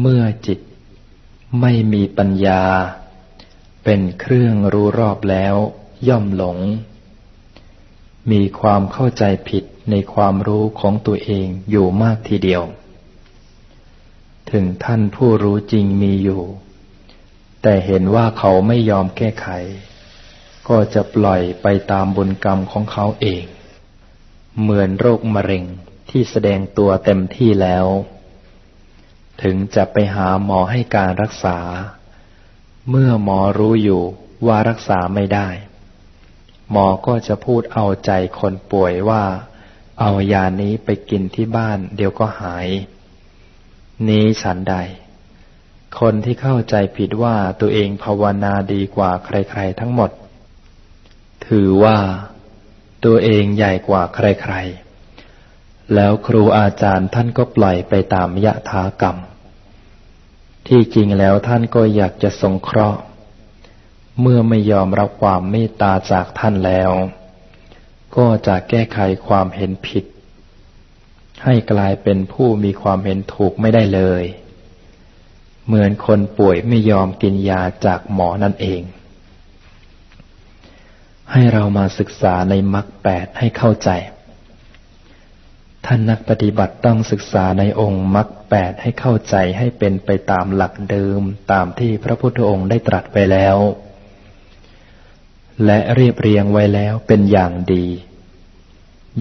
เมื่อจิตไม่มีปัญญา เป็นเครื่องรู้รอบแล้ว ย่อมหลง มีความเข้าใจผิดในความรู้ของตัวเองอยู่มากทีเดียว ถึงท่านผู้รู้จริงมีอยู่ แต่เห็นว่าเขาไม่ยอมแก้ไข ก็จะปล่อยไปตามบุญกรรมของเขาเอง เหมือนโรคมะเร็งที่แสดงตัวเต็มที่แล้ว ถึงจะไปหาหมอให้การรักษา เมื่อหมอรู้อยู่ว่ารักษาไม่ได้ หมอก็จะพูดเอาใจคนป่วยว่า เอายานี้ไปกินที่บ้านเดี๋ยวก็หาย นี้ฉันใด คนที่เข้าใจผิดว่าตัวเองภาวนาดีกว่าใครๆทั้งหมด ถือว่าตัวเองใหญ่กว่าใครๆ แล้วครูอาจารย์ท่านก็ปล่อยไปตามยะถากรรม ที่จริงแล้วท่านก็อยากจะสงเคราะห์ เมื่อไม่ยอมรับความเมตตาจากท่านแล้ว ก็จะแก้ไขความเห็นผิด ให้กลายเป็นผู้มีความเห็นถูกไม่ได้เลย เหมือนคนป่วยไม่ยอมกินยาจากหมอนั่นเอง ให้เรามาศึกษาในมรรคแปดให้เข้าใจ ท่านนักปฏิบัติต้องศึกษาในองค์มรรคแปดให้เข้าใจให้เป็นไปตามหลักเดิมตามที่พระพุทธองค์ได้ตรัสไว้แล้ว และเรียบเรียงไว้แล้วเป็นอย่างดี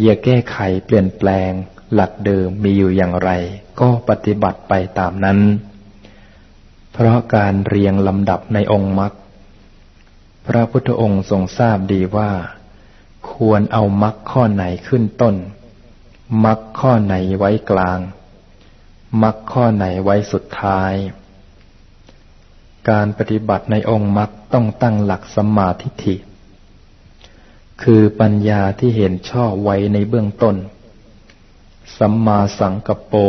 อย่าแก้ไขเปลี่ยนแปลง หลักเดิมมีอยู่อย่างไร ก็ปฏิบัติไปตามนั้น เพราะการเรียงลำดับในองค์มรรคพระพุทธองค์ทรงทราบดีว่า ควรเอามรรคข้อไหนขึ้นต้น มรรคข้อไหนไว้กลางมรรคข้อไหนไว้สุดท้าย การปฏิบัติในองค์มรรคต้องตั้งหลักสัมมาทิฏฐิ คือปัญญาที่เห็นชอบไว้ในเบื้องต้น สัมมาสังกปร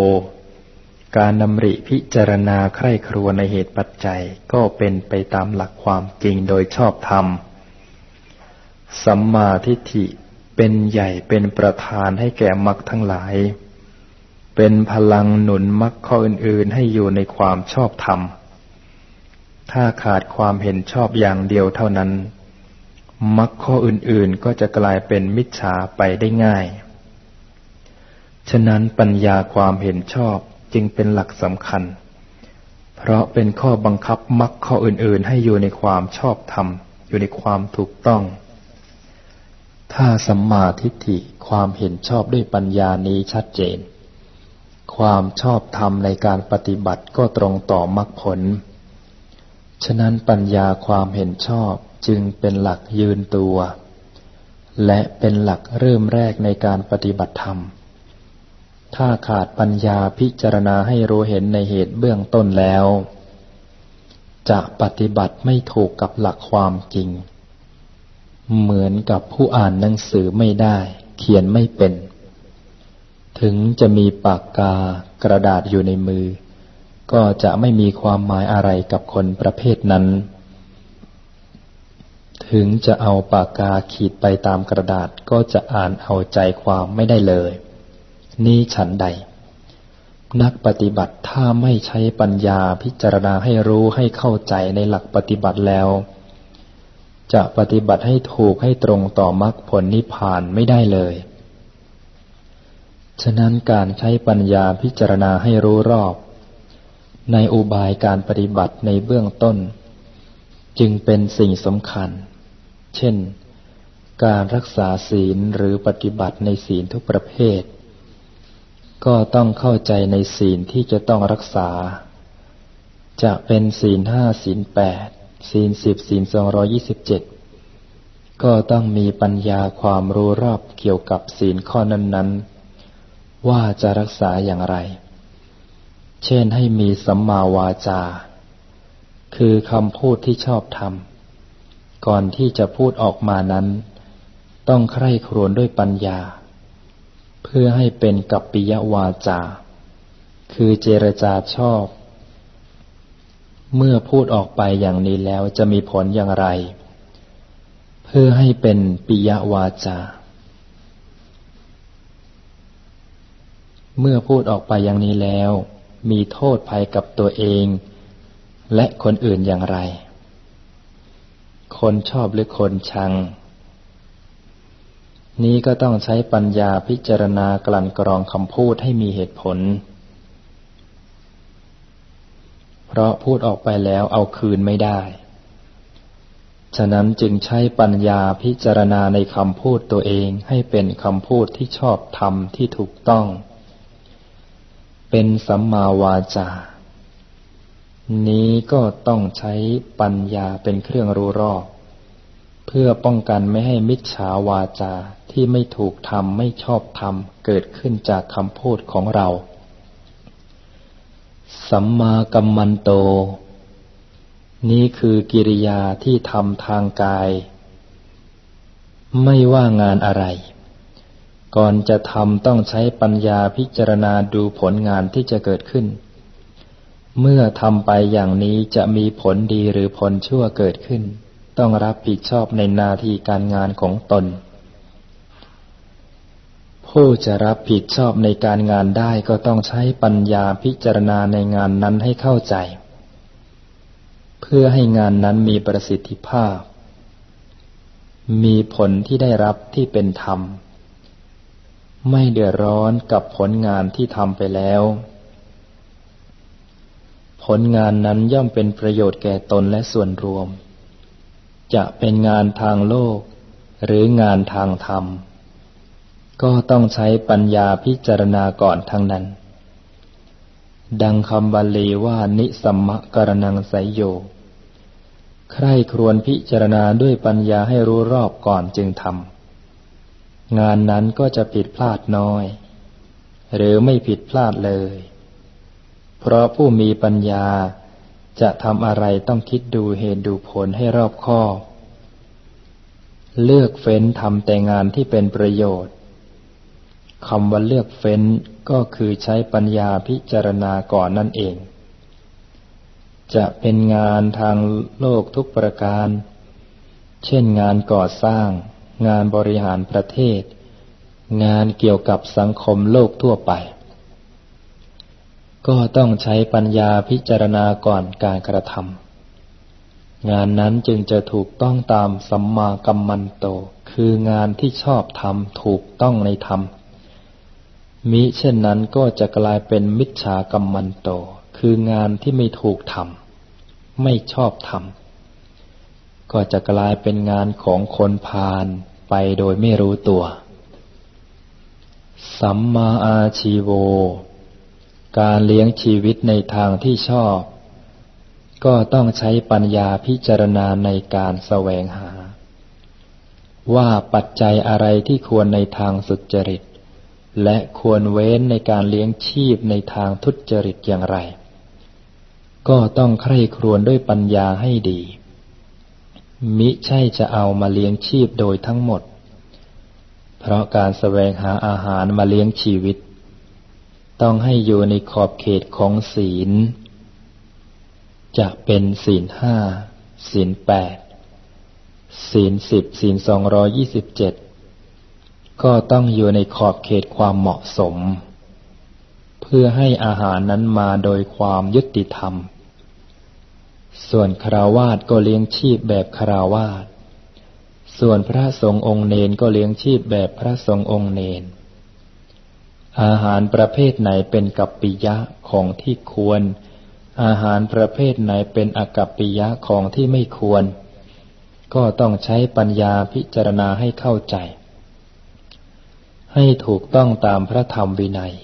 การดำริพิจารณาใคร่ครัวในเหตุปัจจัยก็เป็นไปตามหลักความจริงโดยชอบธรรม สัมมาทิฏฐิ เป็นใหญ่เป็นประธานให้แก่มรรคทั้งหลาย เป็นพลังหนุนมรรคข้ออื่น ๆ ให้อยู่ในความชอบธรรม ถ้าขาดความเห็นชอบอย่างเดียวเท่านั้นมรรคข้ออื่น ๆ ก็จะกลายเป็นมิจฉาไปได้ง่าย ฉะนั้นปัญญาความเห็นชอบจึงเป็นหลักสำคัญ เพราะเป็นข้อบังคับมรรคข้ออื่น ๆ ให้อยู่ในความชอบธรรม อยู่ในความถูกต้อง ถ้าสัมมาทิฏฐิความเห็นชอบด้วยปัญญานี้ชัดเจน ความชอบธรรมในการปฏิบัติก็ตรงต่อมรรคผล ฉะนั้นปัญญาความเห็นชอบจึงเป็นหลักยืนตัว และเป็นหลักเริ่มแรกในการปฏิบัติธรรม ถ้าขาดปัญญาพิจารณาให้รู้เห็นในเหตุเบื้องต้นแล้ว จะปฏิบัติไม่ถูกกับหลักความจริง เหมือนกับผู้อ่านหนังสือไม่ได้ เขียนไม่เป็น ถึงจะมีปากกากระดาษอยู่ในมือ ก็จะไม่มีความหมายอะไรกับคนประเภทนั้น ถึงจะเอาปากกาขีดไปตามกระดาษก็จะอ่านเอาใจความไม่ได้เลย นี้ฉันใด นักปฏิบัติถ้าไม่ใช้ปัญญาพิจารณาให้รู้ให้เข้าใจในหลักปฏิบัติแล้ว จะปฏิบัติให้ถูกให้ตรงต่อมรรคผลนิพพานไม่ได้เลย ฉะนั้นการใช้ปัญญาพิจารณาให้รู้รอบ ในอุบายการปฏิบัติในเบื้องต้น จึงเป็นสิ่งสำคัญ เช่น การรักษาศีลหรือปฏิบัติในศีลทุกประเภท ก็ต้องเข้าใจในศีลที่จะต้องรักษา จะเป็นศีลห้าศีลแปด ศีลสิบศีลสองรอยี่สิบเจ็ดก็ต้องมีปัญญาความรู้รอบเกี่ยวกับศีลข้อนั้น ๆ ว่าจะรักษาอย่างไร เช่นให้มีสัมมาวาจา คือคำพูดที่ชอบทำก่อนที่จะพูดออกมานั้น ต้องใคร่ครวญด้วยปัญญา เพื่อให้เป็นกัปปิยวาจา คือเจรจาชอบ เมื่อพูดออกไปอย่างนี้แล้วจะมีผลอย่างไร เพื่อให้เป็นปิยวาจา เมื่อพูดออกไปอย่างนี้แล้ว มีโทษภัยกับตัวเอง และคนอื่นอย่างไร คนชอบหรือคนชัง นี้ก็ต้องใช้ปัญญาพิจารณากลั่นกรองคำพูดให้มีเหตุผล เพราะพูดออกไปแล้วเอาคืนไม่ได้ ฉะนั้นจึงใช้ปัญญาพิจารณาในคำพูดตัวเองให้เป็นคำพูดที่ชอบธรรมที่ถูกต้อง เป็นสัมมาวาจา นี้ก็ต้องใช้ปัญญาเป็นเครื่องรู้รอบ เพื่อป้องกันไม่ให้มิจฉาวาจาที่ไม่ถูกทำไม่ชอบทำเกิดขึ้นจากคำพูดของเรา สัมมากัมมันโต นี้คือกิริยาที่ทำทางกาย ไม่ว่างานอะไร ก่อนจะทำต้องใช้ปัญญาพิจารณาดูผลงานที่จะเกิดขึ้น เมื่อทำไปอย่างนี้จะมีผลดีหรือผลชั่วเกิดขึ้น ต้องรับผิดชอบในนาทีการงานของตน ผู้จะรับผิดชอบในการงานได้ก็ต้องใช้ปัญญาพิจารณาในงานนั้นให้เข้าใจ เพื่อให้งานนั้นมีประสิทธิภาพ มีผลที่ได้รับที่เป็นธรรม ไม่เดือดร้อนกับผลงานที่ทำไปแล้ว ผลงานนั้นย่อมเป็นประโยชน์แก่ตนและส่วนรวม จะเป็นงานทางโลก หรืองานทางธรรม ก็ต้องใช้ปัญญาพิจารณาก่อนทั้งนั้น ดังคำบาลีว่านิสัมมะกรนังไสยโย ใครครวญพิจารณาด้วยปัญญาให้รู้รอบก่อนจึงทำ งานนั้นก็จะผิดพลาดน้อย หรือไม่ผิดพลาดเลย เพราะผู้มีปัญญาจะทำอะไรต้องคิดดูเหตุดูผลให้รอบคอบ เลือกเฟ้นทำแต่งานที่เป็นประโยชน์ คำว่าเลือกเฟ้นก็คือใช้ปัญญาพิจารณาก่อนนั่นเอง จะเป็นงานทางโลกทุกประการ เช่นงานก่อสร้าง งานบริหารประเทศ งานเกี่ยวกับสังคมโลกทั่วไป ก็ต้องใช้ปัญญาพิจารณาก่อนการกระทำงานนั้นจึงจะถูกต้องตามสัมมากัมมันโต คืองานที่ชอบทำถูกต้องในธรรม มิเช่นนั้นก็จะกลายเป็นมิจฉากัมมันโต คืองานที่ไม่ถูกทำไม่ชอบทำก็จะกลายเป็นงานของคนพาลไปโดยไม่รู้ตัว สัมมาอาชีโว การเลี้ยงชีวิตในทางที่ชอบ ก็ต้องใช้ปัญญาพิจารณาในการแสวงหา ว่าปัจจัยอะไรที่ควรในทางสุจริต และควรเว้นในการเลี้ยงชีพในทางทุจริตอย่างไร ก็ต้องใคร่ครวญด้วยปัญญาให้ดี มิใช่จะเอามาเลี้ยงชีพโดยทั้งหมด เพราะการแสวงหาอาหารมาเลี้ยงชีวิต ต้องให้อยู่ในขอบเขตของศีล จะเป็นศีลห้าศีลแปดศีลสิบศีลสองรอยี่สิบเจ็ด ก็ต้องอยู่ในขอบเขตความเหมาะสม เพื่อให้อาหารนั้นมาโดยความยุติธรรม ส่วนคราวาสก็เลี้ยงชีพแบบคราวาสส่วนพระสงฆ์องค์เนนก็เลี้ยงชีพแบบพระสงฆ์องค์เนน อาหารประเภทไหนเป็นกัปปิยะของที่ควร อาหารประเภทไหนเป็นอกัปปิยะของที่ไม่ควร ก็ต้องใช้ปัญญาพิจารณาให้เข้าใจ ให้ถูกต้องตามพระธรรมวินัย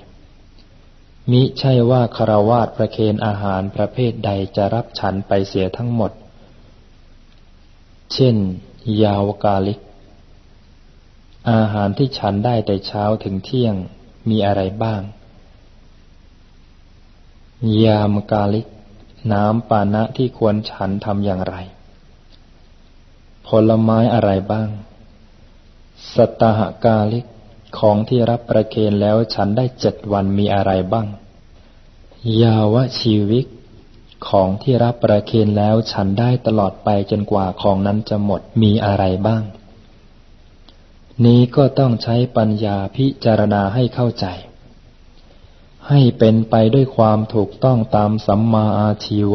มิใช่ว่าคารวาสประเคนอาหารประเภทใดจะรับฉันไปเสียทั้งหมด เช่น ยาวกาลิก อาหารที่ฉันได้แต่เช้าถึงเที่ยงมีอะไรบ้าง ยามกาลิก น้ำปานะที่ควรฉันทำอย่างไร ผลไม้อะไรบ้าง สตหกาลิก ของที่รับประเคนแล้วฉันได้เจ็ดวันมีอะไรบ้าง ยาวชีวิตของที่รับประเคนแล้วฉันได้ตลอดไปจนกว่าของนั้นจะหมดมีอะไรบ้าง นี้ก็ต้องใช้ปัญญาพิจารณาให้เข้าใจ ให้เป็นไปด้วยความถูกต้องตามสัมมาอาชีโว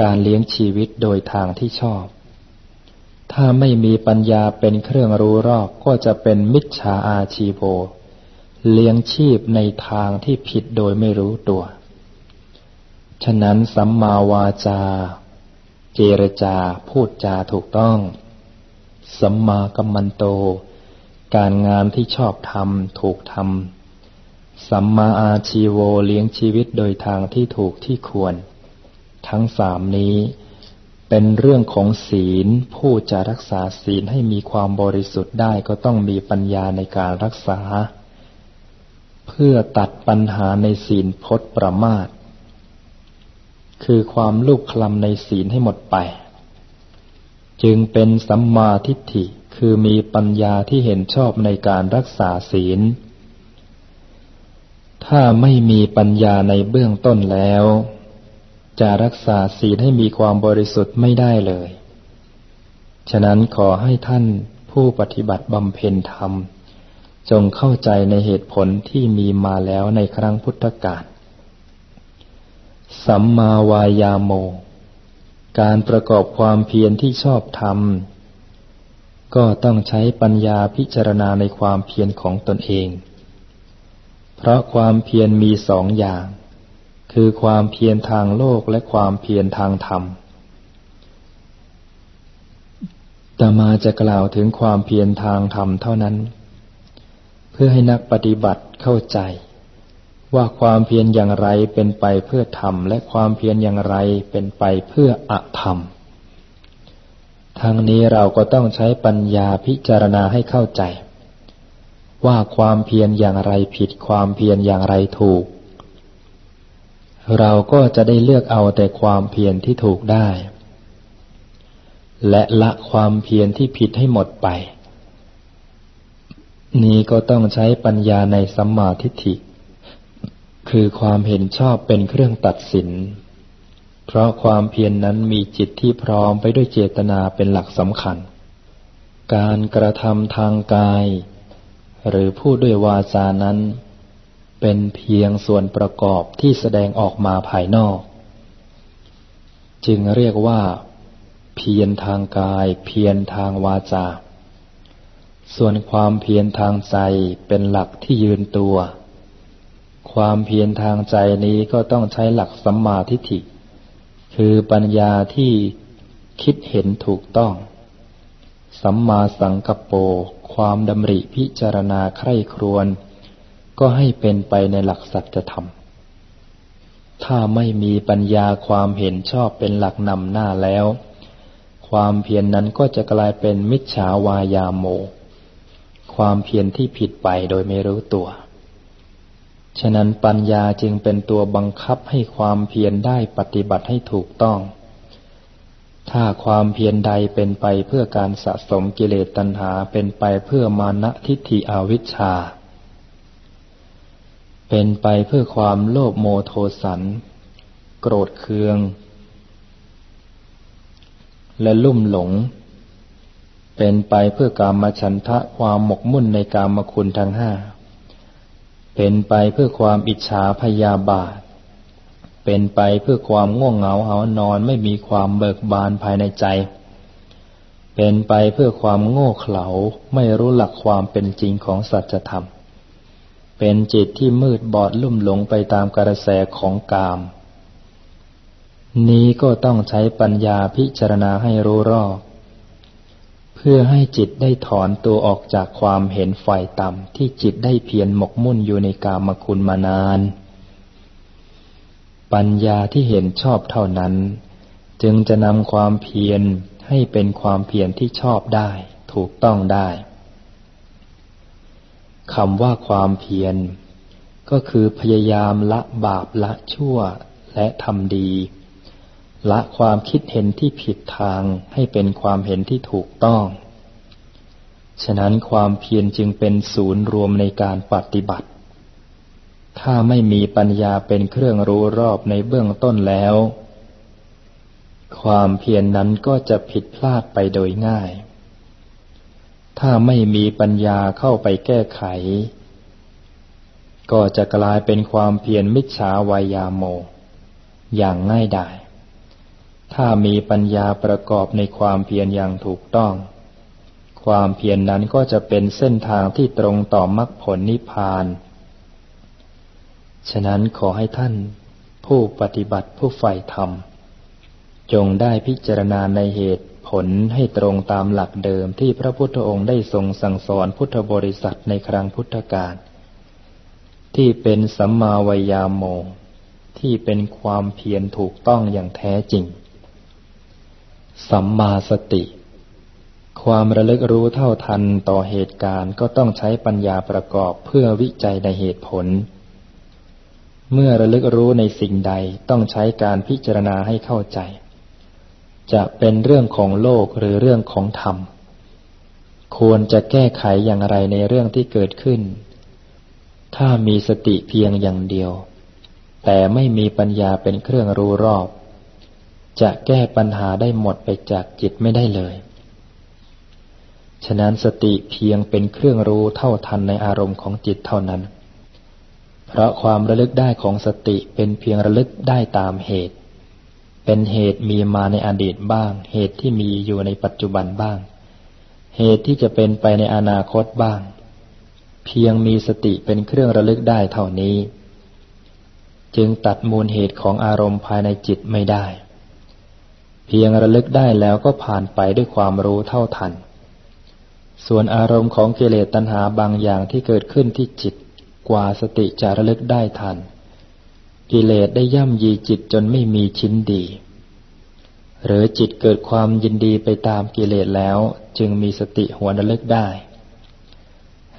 การเลี้ยงชีวิตโดยทางที่ชอบ ถ้าไม่มีปัญญาเป็นเครื่องรู้รอบก็จะเป็นมิจฉาอาชีโวเลี้ยงชีพในทางที่ผิดโดยไม่รู้ตัว ฉะนั้นสัมมาวาจา เจรจาพูดจาถูกต้อง สัมมากัมมันโต การงานที่ชอบทำถูกทำสัมมาอาชีโวเลี้ยงชีวิตโดยทางที่ถูกที่ควร ทั้งสามนี้ เป็นเรื่องของศีล ผู้จะรักษาศีลให้มีความบริสุทธิ์ได้ก็ต้องมีปัญญาในการรักษา เพื่อตัดปัญหาในศีลพจน์ประมาท คือความลูกคลำในศีลให้หมดไป จึงเป็นสัมมาทิฏฐิคือมีปัญญาที่เห็นชอบในการรักษาศีล ถ้าไม่มีปัญญาในเบื้องต้นแล้ว จะรักษาศีลให้มีความบริสุทธิ์ไม่ได้เลย ฉะนั้นขอให้ท่านผู้ปฏิบัติบำเพ็ญธรรม จงเข้าใจในเหตุผลที่มีมาแล้วในครั้งพุทธกาล สัมมาวายาโม การประกอบความเพียรที่ชอบธรรม ก็ต้องใช้ปัญญาพิจารณาในความเพียรของตนเอง เพราะความเพียรมีสองอย่าง คือความเพียรทางโลกและความเพียรทางธรรมต่มาจะกล่าวถึงความเพียรทางธรรมเท่านั้น เพื่อให้นักปฏิบัติเข้าใจ ว่าความเพียรอย่างไรเป็นไปเพื่อธรรม และความเพียรอย่างไรเป็นไปเพื่ออธรรมทางนี้เราก็ต้องใช้ปัญญาพิจารณาให้เข้าใจ ว่าความเพียรอย่างไรผิดความเพียรอย่างไรถูก เราก็จะได้เลือกเอาแต่ความเพียรที่ถูกได้ และละความเพียรที่ผิดให้หมดไป นี้ก็ต้องใช้ปัญญาในสัมมาทิฏฐิ คือความเห็นชอบเป็นเครื่องตัดสิน เพราะความเพียรนนั้นมีจิตที่พร้อมไปด้วยเจตนาเป็นหลักสำคัญ การกระทำทางกาย หรือพูดด้วยวาจานั้น เป็นเพียงส่วนประกอบที่แสดงออกมาภายนอก จึงเรียกว่า เพียรทางกาย เพียรทางวาจา ส่วนความเพียรทางใจเป็นหลักที่ยืนตัว ความเพียรทางใจนี้ก็ต้องใช้หลักสัมมาทิฏฐิ คือปัญญาที่คิดเห็นถูกต้อง สัมมาสังกัปโป ความดำริพิจารณาใคร่ครวญ ก็ให้เป็นไปในหลักสัจธรรม ถ้าไม่มีปัญญาความเห็นชอบเป็นหลักนำหน้าแล้ว ความเพียรนนั้นก็จะกลายเป็นมิจฉาวายาโม ความเพียรที่ผิดไปโดยไม่รู้ตัว ฉะนั้นปัญญาจึงเป็นตัวบังคับให้ความเพียรได้ปฏิบัติให้ถูกต้อง ถ้าความเพียรใดเป็นไปเพื่อการสะสมกิเลสตัณหาเป็นไปเพื่อมานะทิฏฐิอวิชชา เป็นไปเพื่อความโลภโมโทสัน โกรธเคือง และลุ่มหลง เป็นไปเพื่อการมาฉันทะความหมกมุ่นในการมคุณทั้งห้า เป็นไปเพื่อความอิจฉาพยาบาท เป็นไปเพื่อความง่วงเหงาหานอนไม่มีความเบิกบานภายในใจ เป็นไปเพื่อความโง่เขลาไม่รู้หลักความเป็นจริงของสัจธรรม เป็นจิตที่มืดบอดลุ่มหลงไปตามกระแสของกาม นี้ก็ต้องใช้ปัญญาพิจารณาให้รู้รอบ เพื่อให้จิตได้ถอนตัวออกจากความเห็นฝ่ายต่ำที่จิตได้เพียรหมกมุ่นอยู่ในกามคุณมานาน ปัญญาที่เห็นชอบเท่านั้น จึงจะนำความเพียรให้เป็นความเพียรที่ชอบได้ ถูกต้องได้ คำว่าความเพียร ก็คือพยายามละบาปละชั่วและทำดี ละความคิดเห็นที่ผิดทางให้เป็นความเห็นที่ถูกต้อง ฉะนั้นความเพียรจึงเป็นศูนย์รวมในการปฏิบัติ ถ้าไม่มีปัญญาเป็นเครื่องรู้รอบในเบื้องต้นแล้ว ความเพียรนนั้นก็จะผิดพลาดไปโดยง่าย ถ้าไม่มีปัญญาเข้าไปแก้ไข ก็จะกลายเป็นความเพียรมิจฉาวายาโม อย่างง่ายดาย ถ้ามีปัญญาประกอบในความเพียรอย่างถูกต้อง ความเพียรนนั้นก็จะเป็นเส้นทางที่ตรงต่อมรรคผลนิพพาน ฉะนั้นขอให้ท่านผู้ปฏิบัติผู้ใฝ่ธรรม จงได้พิจารณาในเหตุ ลให้ตรงตามหลักเดิมที่พระพุทธองค์ได้ทรงสั่งสอนพุทธบริษัทในครั้งพุทธกาลที่เป็นสัมมาวยามโม ที่เป็นความเพียรถูกต้องอย่างแท้จริง สัมมาสติ ความระลึกรู้เท่าทันต่อเหตุการณ์ก็ต้องใช้ปัญญาประกอบเพื่อวิจัยในเหตุผล เมื่อระลึกรู้ในสิ่งใดต้องใช้การพิจารณาให้เข้าใจ จะเป็นเรื่องของโลกหรือเรื่องของธรรม ควรจะแก้ไขอย่างไรในเรื่องที่เกิดขึ้น ถ้ามีสติเพียงอย่างเดียว แต่ไม่มีปัญญาเป็นเครื่องรู้รอบ จะแก้ปัญหาได้หมดไปจากจิตไม่ได้เลย ฉะนั้นสติเพียงเป็นเครื่องรู้เท่าทันในอารมณ์ของจิตเท่านั้น เพราะความระลึกได้ของสติเป็นเพียงระลึกได้ตามเหตุ เป็นเหตุมีมาในอดีตบ้าง เหตุที่มีอยู่ในปัจจุบันบ้าง เหตุที่จะเป็นไปในอนาคตบ้าง เพียงมีสติเป็นเครื่องระลึกได้เท่านี้ จึงตัดมูลเหตุของอารมณ์ภายในจิตไม่ได้ เพียงระลึกได้แล้วก็ผ่านไปด้วยความรู้เท่าทัน ส่วนอารมณ์ของกิเลสตัณหาบางอย่างที่เกิดขึ้นที่จิตกว่าสติจะระลึกได้ทัน กิเลสได้ย่ำยีจิตจนไม่มีชิ้นดี หรือจิตเกิดความยินดีไปตามกิเลสแล้วจึงมีสติหัวระลึกได้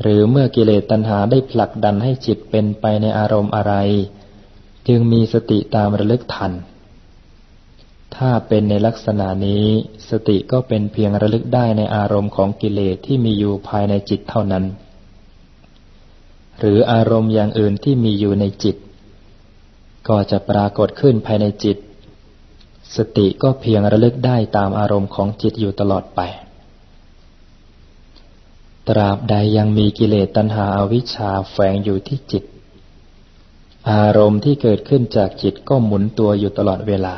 หรือเมื่อกิเลสตัณหาได้ผลักดันให้จิตเป็นไปในอารมณ์อะไร จึงมีสติตามระลึกทัน ถ้าเป็นในลักษณะนี้สติก็เป็นเพียงระลึกได้ในอารมณ์ของกิเลสที่มีอยู่ภายในจิตเท่านั้น หรืออารมณ์อย่างอื่นที่มีอยู่ในจิต ก็จะปรากฏขึ้นภายในจิต สติก็เพียงระลึกได้ตามอารมณ์ของจิตอยู่ตลอดไป ตราบใดยังมีกิเลสตัณหาอาวิชชาแฝงอยู่ที่จิต อารมณ์ที่เกิดขึ้นจากจิตก็หมุนตัวอยู่ตลอดเวลา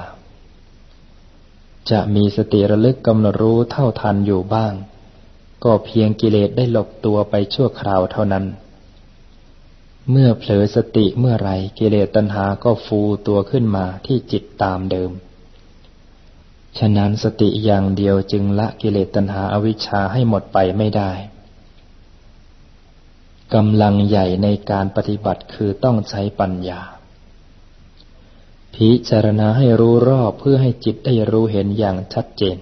จะมีสติระลึกกำหนดรู้เท่าทันอยู่บ้าง ก็เพียงกิเลสได้หลบตัวไปชั่วคราวเท่านั้น เมื่อเผลอสติเมื่อไรกิเลสตัณหาก็ฟูตัวขึ้นมาที่จิตตามเดิม ฉะนั้นสติอย่างเดียวจึงละกิเลสตัณหาอาวิชชาให้หมดไปไม่ได้กำลังใหญ่ในการปฏิบัติคือต้องใช้ปัญญา พิจารณาให้รู้รอบเพื่อให้จิตได้รู้เห็นอย่างชัดเจน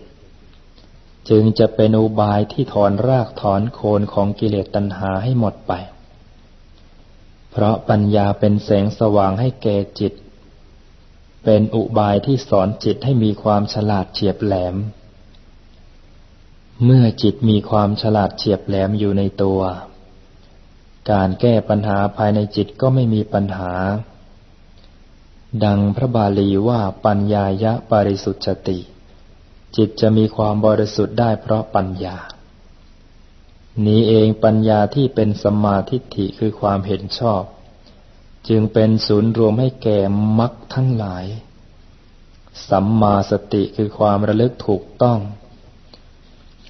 จึงจะเป็นอุบายที่ถอนรากถอนโคนของกิเลสตัณหาให้หมดไป เพราะปัญญาเป็นแสงสว่างให้แก่จิต เป็นอุบายที่สอนจิตให้มีความฉลาดเฉียบแหลม เมื่อจิตมีความฉลาดเฉียบแหลมอยู่ในตัว การแก้ปัญหาภายในจิตก็ไม่มีปัญหา ดังพระบาลีว่าปัญญายะปริสุทธติ จิตจะมีความบริสุทธิ์ได้เพราะปัญญา นี้เองปัญญาที่เป็นสมาธิฐิคือความเห็นชอบ จึงเป็นศูนย์รวมให้แก่มรรคทั้งหลาย สัมมาสติคือความระลึกถูกต้อง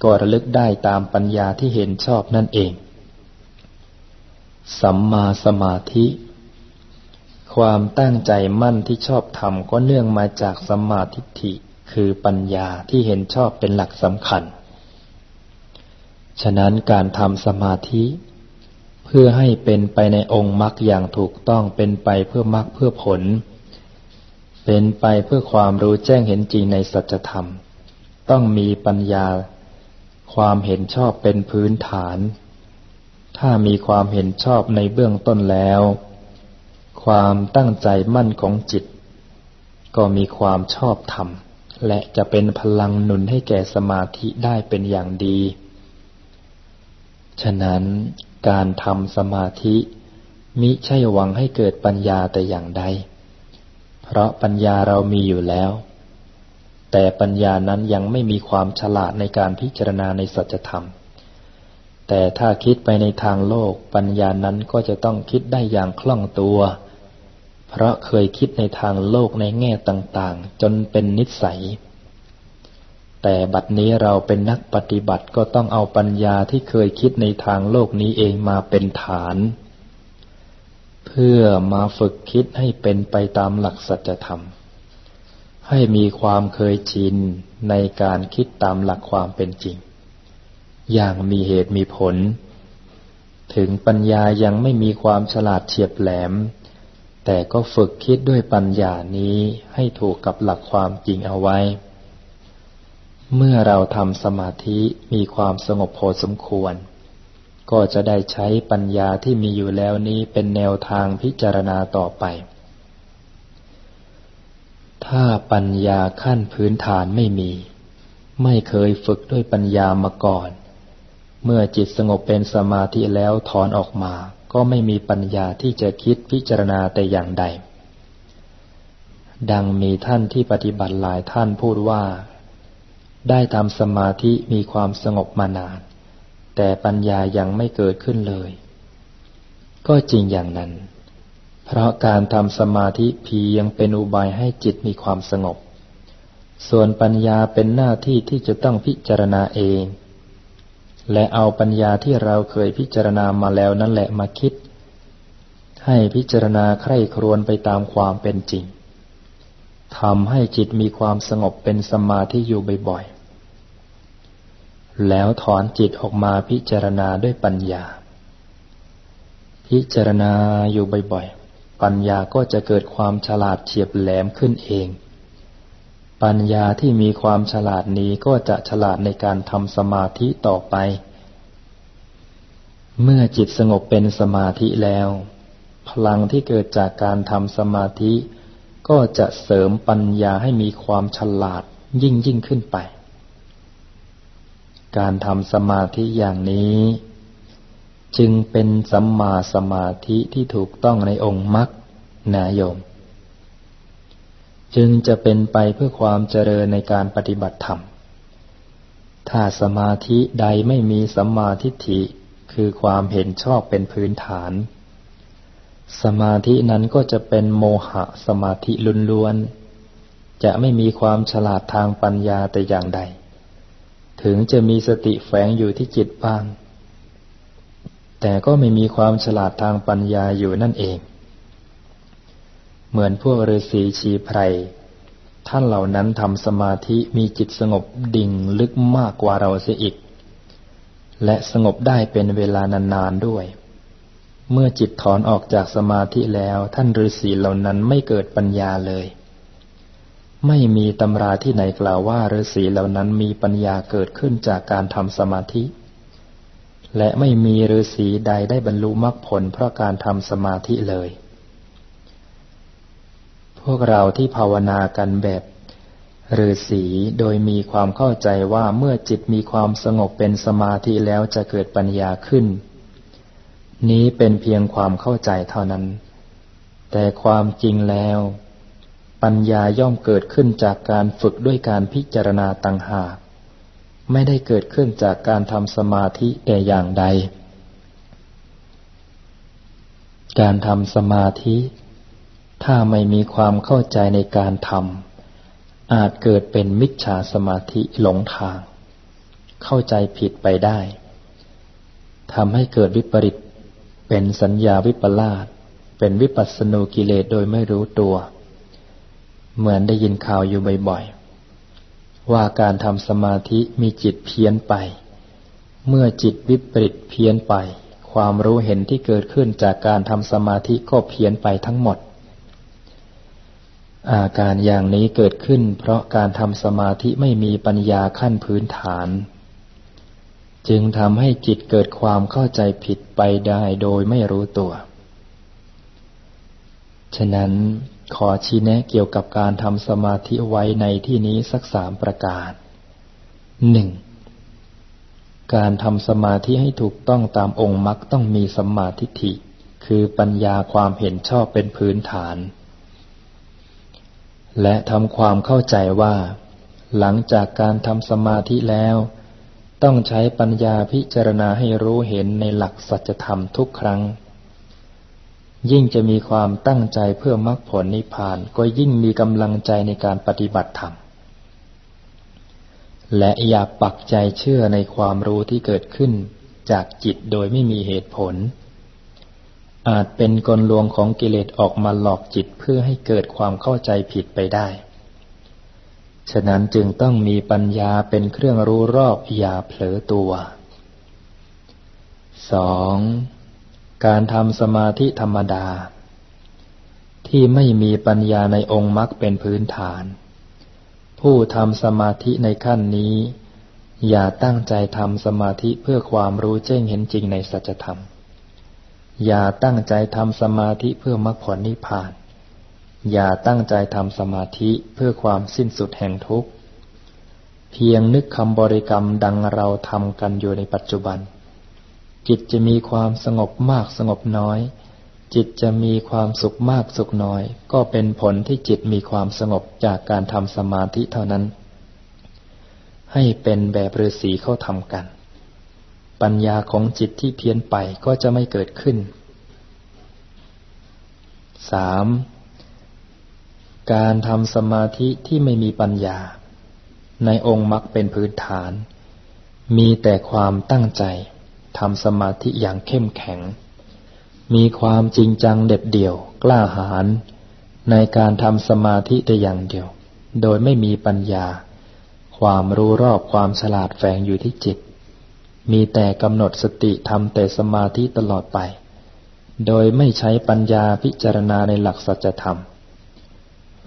ก็ระลึกได้ตามปัญญาที่เห็นชอบนั่นเอง สัมมาสมาธิ ความตั้งใจมั่นที่ชอบทำก็เนื่องมาจากสัมมาทิฏฐิคือปัญญาที่เห็นชอบเป็นหลักสำคัญ ฉะนั้นการทำสมาธิ เพื่อให้เป็นไปในองค์มรรคอย่างถูกต้องเป็นไปเพื่อมรรคเพื่อผล เป็นไปเพื่อความรู้แจ้งเห็นจริงในสัจธรรม ต้องมีปัญญา ความเห็นชอบเป็นพื้นฐาน ถ้ามีความเห็นชอบในเบื้องต้นแล้ว ความตั้งใจมั่นของจิต ก็มีความชอบธรรม และจะเป็นพลังหนุนให้แก่สมาธิได้เป็นอย่างดี ฉะนั้นการทำสมาธิ มิใช่หวังให้เกิดปัญญาแต่อย่างใด เพราะปัญญาเรามีอยู่แล้ว แต่ปัญญานั้นยังไม่มีความฉลาดในการพิจารณาในสัจธรรม แต่ถ้าคิดไปในทางโลกปัญญานั้นก็จะต้องคิดได้อย่างคล่องตัว เพราะเคยคิดในทางโลกในแง่ต่างๆ จนเป็นนิสัย แต่บัดนี้เราเป็นนักปฏิบัติก็ต้องเอาปัญญาที่เคยคิดในทางโลกนี้เองมาเป็นฐาน เพื่อมาฝึกคิดให้เป็นไปตามหลักสัจธรรม ให้มีความเคยชินในการคิดตามหลักความเป็นจริง อย่างมีเหตุมีผล ถึงปัญญายังไม่มีความฉลาดเฉียบแหลม แต่ก็ฝึกคิดด้วยปัญญานี้ให้ถูกกับหลักความจริงเอาไว้ เมื่อเราทำสมาธิมีความสงบพอสมควร ก็จะได้ใช้ปัญญาที่มีอยู่แล้วนี้เป็นแนวทางพิจารณาต่อไป ถ้าปัญญาขั้นพื้นฐานไม่มี ไม่เคยฝึกด้วยปัญญามาก่อน เมื่อจิตสงบเป็นสมาธิแล้วถอนออกมา ก็ไม่มีปัญญาที่จะคิดพิจารณาแต่อย่างใด ดังมีท่านที่ปฏิบัติหลายท่านพูดว่า ได้ทำสมาธิมีความสงบมานาน แต่ปัญญายังไม่เกิดขึ้นเลย ก็จริงอย่างนั้น เพราะการทำสมาธิเพียงเป็นอุบายให้จิตมีความสงบ ส่วนปัญญาเป็นหน้าที่ที่จะต้องพิจารณาเอง และเอาปัญญาที่เราเคยพิจารณามาแล้วนั่นแหละมาคิด ให้พิจารณาใคร่ครวญไปตามความเป็นจริงทำให้จิตมีความสงบเป็นสมาธิอยู่บ่อยๆ แล้วถอนจิตออกมาพิจารณาด้วยปัญญา พิจารณาอยู่บ่อยๆ ปัญญาก็จะเกิดความฉลาดเฉียบแหลมขึ้นเอง ปัญญาที่มีความฉลาดนี้ก็จะฉลาดในการทำสมาธิต่อไป เมื่อจิตสงบเป็นสมาธิแล้ว พลังที่เกิดจากการทำสมาธิ ก็จะเสริมปัญญาให้มีความฉลาดยิ่งยิ่งขึ้นไป การทำสมาธิอย่างนี้ จึงเป็นสัมมาสมาธิที่ถูกต้องในองค์มรรคนายม จึงจะเป็นไปเพื่อความเจริญในการปฏิบัติธรรม ถ้าสมาธิใดไม่มีสัมมาทิฏฐิคือความเห็นชอบเป็นพื้นฐาน สมาธินั้นก็จะเป็นโมหะสมาธิล้วนๆจะไม่มีความฉลาดทางปัญญาแต่อย่างใด ถึงจะมีสติแฝงอยู่ที่จิตบ้าง แต่ก็ไม่มีความฉลาดทางปัญญาอยู่นั่นเอง เหมือนพวกฤาษีชีไพร ท่านเหล่านั้นทำสมาธิมีจิตสงบดิ่งลึกมากกว่าเราเสียอีก และสงบได้เป็นเวลานานๆด้วย เมื่อจิตถอนออกจากสมาธิแล้วท่านฤาษีเหล่านั้นไม่เกิดปัญญาเลย ไม่มีตำราที่ไหนกล่าวว่าฤาษีเหล่านั้นมีปัญญาเกิดขึ้นจากการทำสมาธิ และไม่มีฤาษีใดได้บรรลุมรรคผลเพราะการทำสมาธิเลย พวกเราที่ภาวนากันแบบฤาษีโดยมีความเข้าใจว่าเมื่อจิตมีความสงบเป็นสมาธิแล้วจะเกิดปัญญาขึ้น นี้เป็นเพียงความเข้าใจเท่านั้น แต่ความจริงแล้ว ปัญญาย่อมเกิดขึ้นจากการฝึกด้วยการพิจารณาต่างหากไม่ได้เกิดขึ้นจากการทำสมาธิแต่อย่างใด การทำสมาธิ ถ้าไม่มีความเข้าใจในการทำอาจเกิดเป็นมิจฉาสมาธิหลงทาง เข้าใจผิดไปได้ทำให้เกิดวิปริตเป็นสัญญาวิปลาสเป็นวิปัสสนูกิเลสโดยไม่รู้ตัว เหมือนได้ยินข่าวอยู่บ่อยๆ ว่าการทำสมาธิมีจิตเพี้ยนไป เมื่อจิตวิปริตเพี้ยนไป ความรู้เห็นที่เกิดขึ้นจากการทำสมาธิก็เพี้ยนไปทั้งหมด อาการอย่างนี้เกิดขึ้น เพราะการทำสมาธิไม่มีปัญญาขั้นพื้นฐาน จึงทำให้จิตเกิดความเข้าใจผิดไปได้โดยไม่รู้ตัว ฉะนั้น ขอชี้แนะเกี่ยวกับการทำสมาธิไว้ในที่นี้สักสามประการหนึ่งการทำสมาธิให้ถูกต้องตามองค์มรรคต้องมีสัมมาทิฏฐิ คือปัญญาความเห็นชอบเป็นพื้นฐาน และทำความเข้าใจว่า หลังจากการทำสมาธิแล้ว ต้องใช้ปัญญาพิจารณาให้รู้เห็นในหลักสัจธรรมทุกครั้ง ยิ่งจะมีความตั้งใจเพื่อมรรคผลนิพพานก็ยิ่งมีกำลังใจในการปฏิบัติธรรม และอย่าปักใจเชื่อในความรู้ที่เกิดขึ้นจากจิตโดยไม่มีเหตุผล อาจเป็นกลลวงของกิเลสออกมาหลอกจิตเพื่อให้เกิดความเข้าใจผิดไปได้ ฉะนั้นจึงต้องมีปัญญาเป็นเครื่องรู้รอบอย่าเผลอตัวสอง การทำสมาธิธรรมดา ที่ไม่มีปัญญาในองค์มรรคเป็นพื้นฐาน ผู้ทำสมาธิในขั้นนี้ อย่าตั้งใจทำสมาธิเพื่อความรู้แจ้งเห็นจริงในสัจธรรม อย่าตั้งใจทำสมาธิเพื่อมรรคผลนิพพาน อย่าตั้งใจทำสมาธิเพื่อความสิ้นสุดแห่งทุกข์ เพียงนึกคำบริกรรมดังเราทำกันอยู่ในปัจจุบัน จิตจะมีความสงบมากสงบน้อย จิตจะมีความสุขมากสุขน้อย ก็เป็นผลที่จิตมีความสงบจากการทำสมาธิเท่านั้น ให้เป็นแบบฤาษีเข้าทำกัน ปัญญาของจิตที่เพี้ยนไปก็จะไม่เกิดขึ้นสามการทำสมาธิที่ไม่มีปัญญา ในองค์มรรคเป็นพื้นฐาน มีแต่ความตั้งใจ ทำสมาธิอย่างเข้มแข็ง มีความจริงจังเด็ดเดี่ยว กล้าหาญในการทำสมาธิแต่อย่างเดียว โดยไม่มีปัญญา ความรู้รอบความฉลาดแฝงอยู่ที่จิต มีแต่กำหนดสติทำแต่สมาธิตลอดไป โดยไม่ใช้ปัญญาพิจารณาในหลักสัจธรรม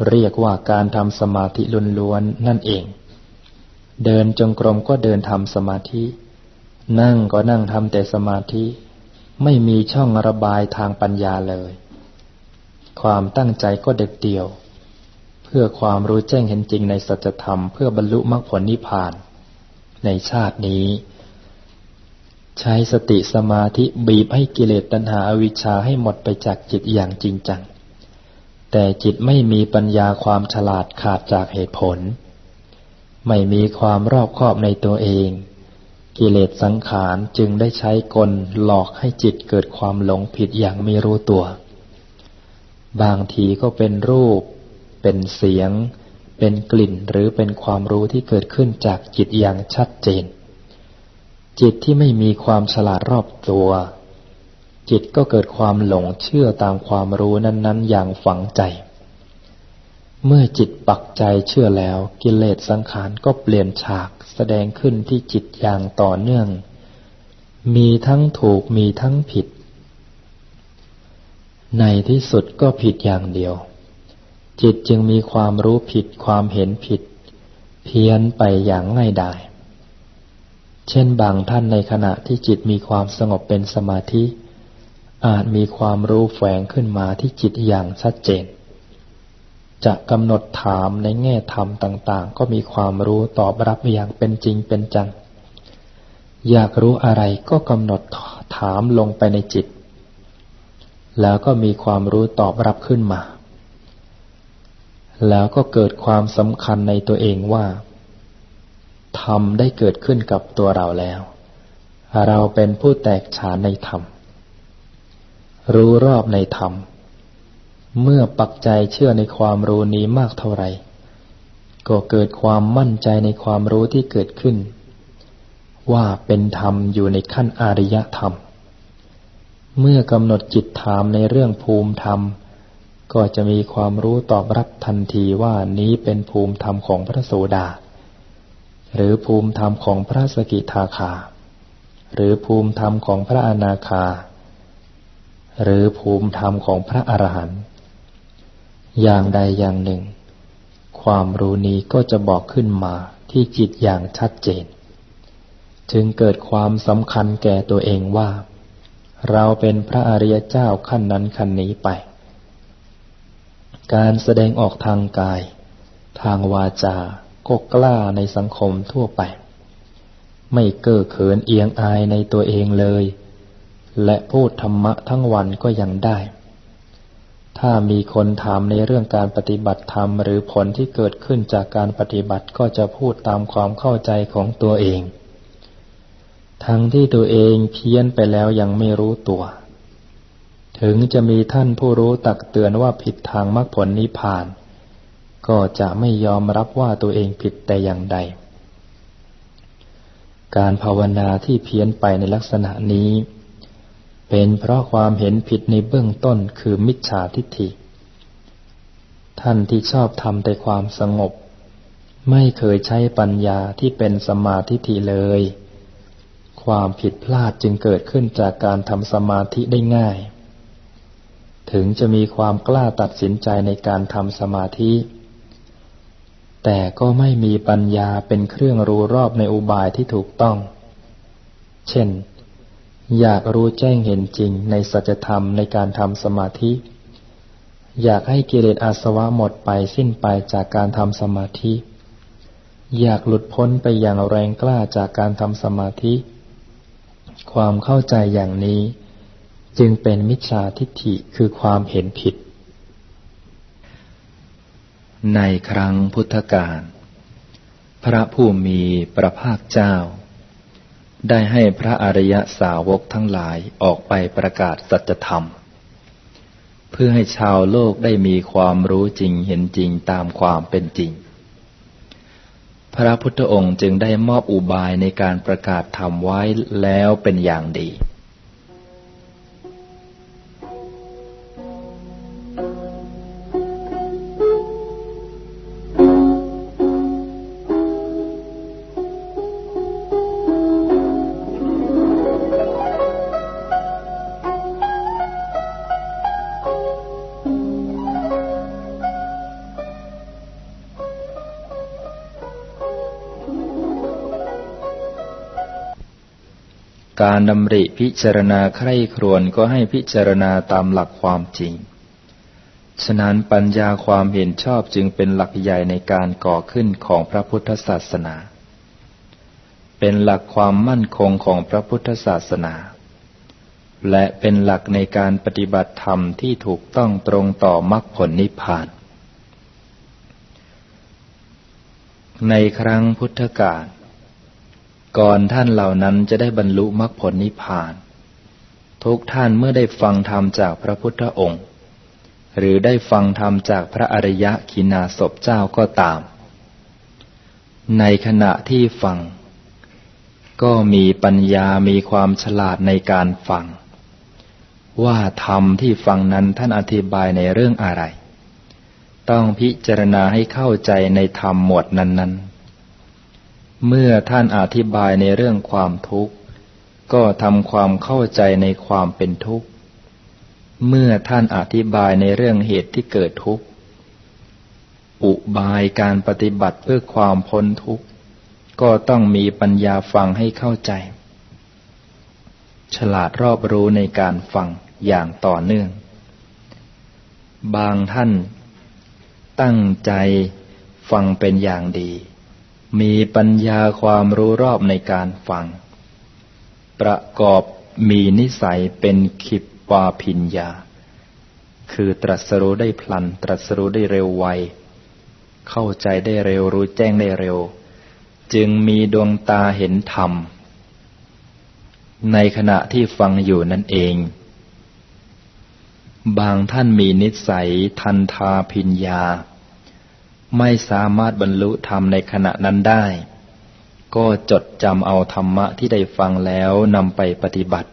เรียกว่าการทำสมาธิล้วนๆนั่นเอง เดินจงกรมก็เดินทำสมาธิ นั่งก็นั่งทำแต่สมาธิ ไม่มีช่องระบายทางปัญญาเลย ความตั้งใจก็เด็ดเดี่ยว เพื่อความรู้แจ้งเห็นจริงในสัจธรรมเพื่อบรรลุมรรคผลนิพพาน ในชาตินี้ ใช้สติสมาธิบีบให้กิเลสตัณหาอวิชชาให้หมดไปจากจิตอย่างจริงจัง แต่จิตไม่มีปัญญาความฉลาดขาดจากเหตุผล ไม่มีความรอบคอบในตัวเอง กิเลสสังขารจึงได้ใช้กลหลอกให้จิตเกิดความหลงผิดอย่างไม่รู้ตัว บางทีก็เป็นรูป เป็นเสียง เป็นกลิ่นหรือเป็นความรู้ที่เกิดขึ้นจากจิตอย่างชัดเจน จิตที่ไม่มีความฉลาดรอบตัว จิตก็เกิดความหลงเชื่อตามความรู้นั้น ๆ อย่างฝังใจ เมื่อจิตปักใจเชื่อแล้วกิเลสสังขารก็เปลี่ยนฉาก แสดงขึ้นที่จิตอย่างต่อเนื่อง มีทั้งถูกมีทั้งผิด ในที่สุดก็ผิดอย่างเดียว จิตจึงมีความรู้ผิดความเห็นผิด เพี้ยนไปอย่างง่ายดาย เช่นบางท่านในขณะที่จิตมีความสงบเป็นสมาธิ อาจมีความรู้แฝงขึ้นมาที่จิตอย่างชัดเจน จะกำหนดถามในแง่ธรรมต่าง ๆ ก็มีความรู้ตอบรับอย่างเป็นจริงเป็นจัง อยากรู้อะไรก็กำหนดถามลงไปในจิต แล้วก็มีความรู้ตอบรับขึ้นมา แล้วก็เกิดความสำคัญในตัวเองว่าธรรมได้เกิดขึ้นกับตัวเราแล้ว เราเป็นผู้แตกฉานในธรรม รู้รอบในธรรม เมื่อปักใจเชื่อในความรู้นี้มากเท่าไหร่ ก็เกิดความมั่นใจในความรู้ที่เกิดขึ้น ว่าเป็นธรรมอยู่ในขั้นอริยธรรม เมื่อกำหนดจิตถามในเรื่องภูมิธรรม ก็จะมีความรู้ตอบรับทันทีว่านี้เป็นภูมิธรรมของพระโสดา หรือภูมิธรรมของพระสกิทาคา หรือภูมิธรรมของพระอนาคาหรือภูมิธรรมของพระอรหันต์ อย่างใดอย่างหนึ่ง ความรู้นี้ก็จะบอกขึ้นมาที่จิตอย่างชัดเจน จึงเกิดความสำคัญแก่ตัวเองว่า เราเป็นพระอริยเจ้าขั้นนั้นขั้นนี้ไป การแสดงออกทางกาย ทางวาจาก็กล้าในสังคมทั่วไป ไม่เก้อเขินเอียงอายในตัวเองเลย และพูดธรรมะทั้งวันก็ยังได้ ถ้ามีคนถามในเรื่องการปฏิบัติธรรมหรือผลที่เกิดขึ้นจากการปฏิบัติก็จะพูดตามความเข้าใจของตัวเอง ทั้งที่ตัวเองเพี้ยนไปแล้วยังไม่รู้ตัว ถึงจะมีท่านผู้รู้ตักเตือนว่าผิดทางมรรคผลนิพพาน ก็จะไม่ยอมรับว่าตัวเองผิดแต่อย่างใด การภาวนาที่เพี้ยนไปในลักษณะนี้ เป็นเพราะความเห็นผิดในเบื้องต้นคือมิจฉาทิฏฐิ ท่านที่ชอบทำแต่ความสงบ ไม่เคยใช้ปัญญาที่เป็นสมาธิฐิเลย ความผิดพลาดจึงเกิดขึ้นจากการทำสมาธิได้ง่าย ถึงจะมีความกล้าตัดสินใจในการทำสมาธิ แต่ก็ไม่มีปัญญาเป็นเครื่องรู้รอบในอุบายที่ถูกต้อง เช่น อยากรู้แจ้งเห็นจริงในสัจธรรมในการทำสมาธิ อยากให้กิเลสอาสวะหมดไปสิ้นไปจากการทำสมาธิ อยากหลุดพ้นไปอย่างแรงกล้าจากการทำสมาธิ ความเข้าใจอย่างนี้จึงเป็นมิจฉาทิฏฐิคือความเห็นผิด ในครั้งพุทธกาลพระผู้มีพระภาคเจ้า ได้ให้พระอริยสาวกทั้งหลายออกไปประกาศสัจธรรม เพื่อให้ชาวโลกได้มีความรู้จริงเห็นจริงตามความเป็นจริง พระพุทธองค์จึงได้มอบอุบายในการประกาศธรรมไว้แล้วเป็นอย่างดี การดำริพิจารณาใคร่ครวญก็ให้พิจารณาตามหลักความจริง ฉะนั้นปัญญาความเห็นชอบจึงเป็นหลักใหญ่ในการก่อขึ้นของพระพุทธศาสนา เป็นหลักความมั่นคงของพระพุทธศาสนา และเป็นหลักในการปฏิบัติธรรมที่ถูกต้องตรงต่อมรรคผลนิพพาน ในครั้งพุทธกาล ก่อนท่านเหล่านั้นจะได้บรรลุมรรคผลนิพพาน ทุกท่านเมื่อได้ฟังธรรมจากพระพุทธองค์ หรือได้ฟังธรรมจากพระอริยะคินาศพเจ้าก็ตาม ในขณะที่ฟัง ก็มีปัญญามีความฉลาดในการฟัง ว่าธรรมที่ฟังนั้นท่านอธิบายในเรื่องอะไร ต้องพิจารณาให้เข้าใจในธรรมหมวดนั้นๆ เมื่อท่านอธิบายในเรื่องความทุกข์ ก็ทำความเข้าใจในความเป็นทุกข์ เมื่อท่านอธิบายในเรื่องเหตุที่เกิดทุกข์ อุบายการปฏิบัติเพื่อความพ้นทุกข์ ก็ต้องมีปัญญาฟังให้เข้าใจ ฉลาดรอบรู้ในการฟังอย่างต่อเนื่อง บางท่าน ตั้งใจฟังเป็นอย่างดี มีปัญญาความรู้รอบในการฟัง ประกอบมีนิสัยเป็นขิปวาพิญญา คือตรัสรู้ได้พลัน ตรัสรู้ได้เร็วไว เข้าใจได้เร็วรู้แจ้งได้เร็ว จึงมีดวงตาเห็นธรรม ในขณะที่ฟังอยู่นั่นเอง บางท่านมีนิสัยทันทาพิญญา ไม่สามารถบรรลุธรรมในขณะนั้นได้ ก็จดจำเอาธรรมะที่ได้ฟังแล้วนำไปปฏิบัติ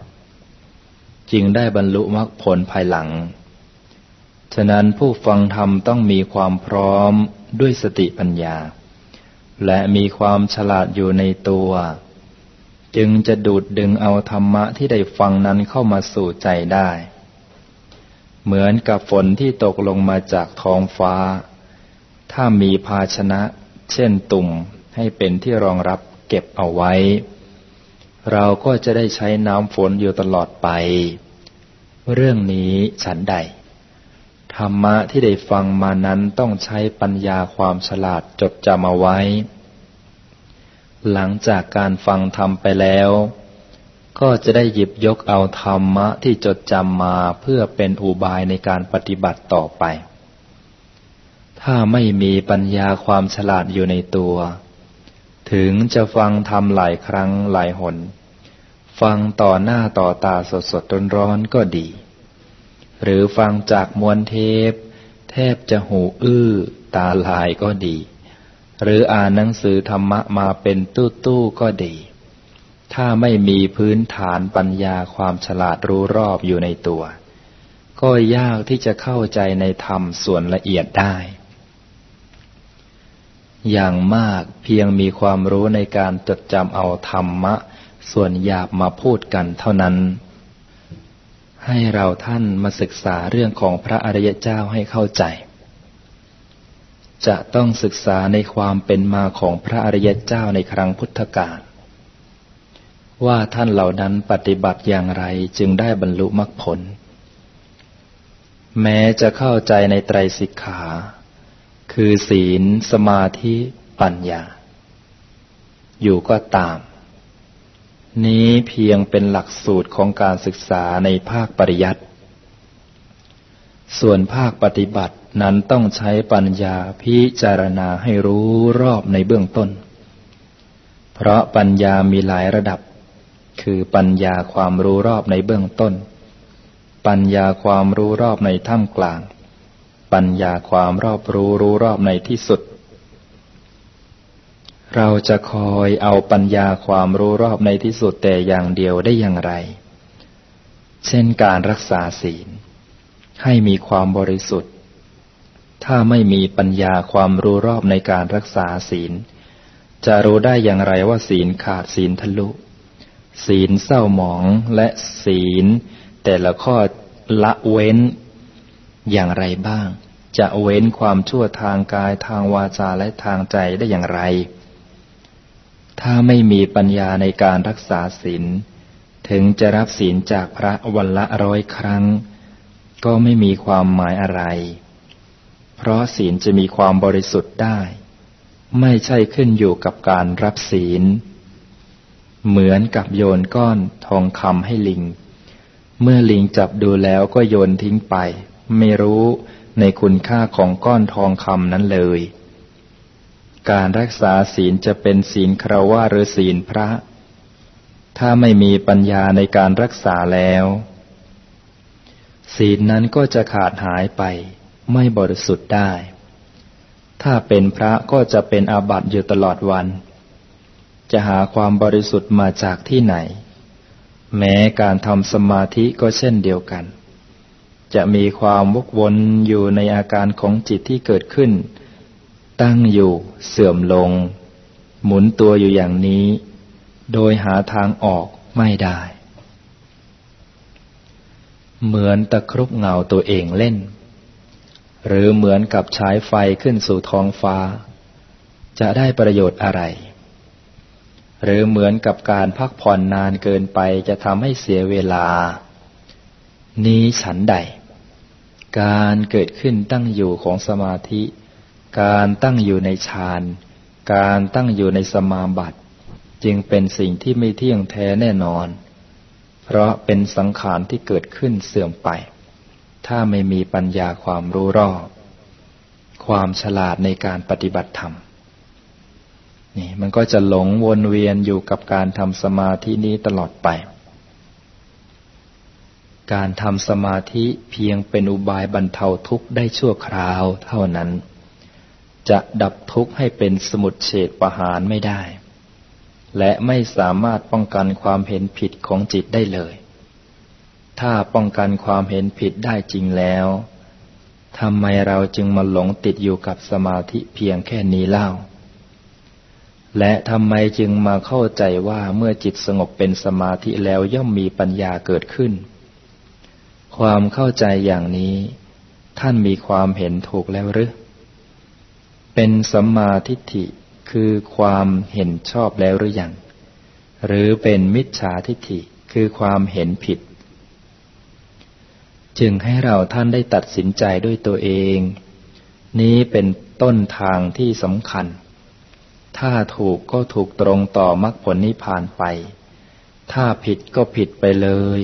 จึงได้บรรลุมรรคผลภายหลัง ฉะนั้นผู้ฟังธรรมต้องมีความพร้อมด้วยสติปัญญา และมีความฉลาดอยู่ในตัว จึงจะดูดดึงเอาธรรมะที่ได้ฟังนั้นเข้ามาสู่ใจได้ เหมือนกับฝนที่ตกลงมาจากท้องฟ้า ถ้ามีภาชนะ เช่นตุ่มให้เป็นที่รองรับเก็บเอาไว้ เราก็จะได้ใช้น้ำฝนอยู่ตลอดไป เรื่องนี้ฉันใด ธรรมะที่ได้ฟังมานั้นต้องใช้ปัญญาความฉลาดจดจำเอาไว้ หลังจากการฟังทำไปแล้ว ก็จะได้หยิบยกเอาธรรมะที่จดจำมาเพื่อเป็นอุบายในการปฏิบัติต่อไป ถ้าไม่มีปัญญาความฉลาดอยู่ในตัว ถึงจะฟังทำหลายครั้งหลายหน ฟังต่อหน้าต่อตาสดสดร้อนร้อนก็ดี หรือฟังจากมวลเทป แทบจะหูอื้อตาลายก็ดี หรืออ่านหนังสือธรรมะมาเป็นตู้ตู้ก็ดี ถ้าไม่มีพื้นฐานปัญญาความฉลาดรู้รอบอยู่ในตัว ก็ยากที่จะเข้าใจในธรรมส่วนละเอียดได้ อย่างมากเพียงมีความรู้ในการจดจำเอาธรรมะ ส่วนหยาบมาพูดกันเท่านั้น ให้เราท่านมาศึกษาเรื่องของพระอริยเจ้าให้เข้าใจ จะต้องศึกษาในความเป็นมาของพระอริยเจ้าในครั้งพุทธกาลว่าท่านเหล่านั้นปฏิบัติอย่างไรจึงได้บรรลุมรรคผล แม้จะเข้าใจในไตรสิกขา คือศีลสมาธิปัญญา อยู่ก็ตาม นี้เพียงเป็นหลักสูตรของการศึกษาในภาคปริยัติ ส่วนภาคปฏิบัตินั้นต้องใช้ปัญญาพิจารณาให้รู้รอบในเบื้องต้น เพราะปัญญามีหลายระดับ คือปัญญาความรู้รอบในเบื้องต้น ปัญญาความรู้รอบในท่ามกลาง ปัญญาความรอบรู้รู้รอบในที่สุด เราจะคอยเอาปัญญาความรู้รอบในที่สุดแต่อย่างเดียวได้อย่างไร เช่นการรักษาศีล ให้มีความบริสุทธิ์ ถ้าไม่มีปัญญาความรู้รอบในการรักษาศีล จะรู้ได้อย่างไรว่าศีลขาดศีลทะลุ ศีลเศร้าหมองและศีล แต่ละข้อละเว้น อย่างไรบ้าง จะเว้นความชั่วทางกายทางวาจาและทางใจได้อย่างไร ถ้าไม่มีปัญญาในการรักษาศีลถึงจะรับศีลจากพระวันละร้อยครั้ง ก็ไม่มีความหมายอะไร เพราะศีลจะมีความบริสุทธิ์ได้ ไม่ใช่ขึ้นอยู่กับการรับศีล เหมือนกับโยนก้อนทองคำให้ลิง เมื่อลิงจับดูแล้วก็โยนทิ้งไป ไม่รู้ในคุณค่าของก้อนทองคำนั้นเลย การรักษาศีลจะเป็นศีลคราวาหรือศีลพระ ถ้าไม่มีปัญญาในการรักษาแล้ว ศีลนั้นก็จะขาดหายไป ไม่บริสุทธิ์ได้ ถ้าเป็นพระก็จะเป็นอาบัติอยู่ตลอดวัน จะหาความบริสุทธิ์มาจากที่ไหน แม้การทำสมาธิก็เช่นเดียวกัน จะมีความวกวนอยู่ในอาการของจิตที่เกิดขึ้น ตั้งอยู่เสื่อมลง หมุนตัวอยู่อย่างนี้ โดยหาทางออกไม่ได้ เหมือนตะครุบเงาตัวเองเล่น หรือเหมือนกับใช้ไฟขึ้นสู่ท้องฟ้า จะได้ประโยชน์อะไร หรือเหมือนกับการพักผ่อนนานเกินไปจะทำให้เสียเวลา นี้ฉันใด การเกิดขึ้นตั้งอยู่ของสมาธิ การตั้งอยู่ในฌาน การตั้งอยู่ในสมาบัติ จึงเป็นสิ่งที่ไม่เที่ยงแท้แน่นอน เพราะเป็นสังขารที่เกิดขึ้นเสื่อมไป ถ้าไม่มีปัญญาความรู้รอบ ความฉลาดในการปฏิบัติธรรมนี่มันก็จะหลงวนเวียนอยู่กับการทำสมาธินี้ตลอดไป การทำสมาธิเพียงเป็นอุบายบรรเทาทุกข์ได้ชั่วคราวเท่านั้น จะดับทุกข์ให้เป็นสมุดเฉดประหารไม่ได้ และไม่สามารถป้องกันความเห็นผิดของจิตได้เลย ถ้าป้องกันความเห็นผิดได้จริงแล้วทำไมเราจึงมาหลงติดอยู่กับสมาธิเพียงแค่นี้เล่า และทำไมจึงมาเข้าใจว่าเมื่อจิตสงบเป็นสมาธิแล้วย่อมมีปัญญาเกิดขึ้น ความเข้าใจอย่างนี้ ท่านมีความเห็นถูกแล้วหรือเป็นสัมมาทิฏฐิคือความเห็นชอบแล้วหรือยังหรือเป็นมิจฉาทิฏฐิคือความเห็นผิด จึงให้เราท่านได้ตัดสินใจด้วยตัวเอง นี้เป็นต้นทางที่สำคัญ ถ้าถูกก็ถูกตรงต่อมรรคผลนิพพานไป ถ้าผิดก็ผิดไปเลย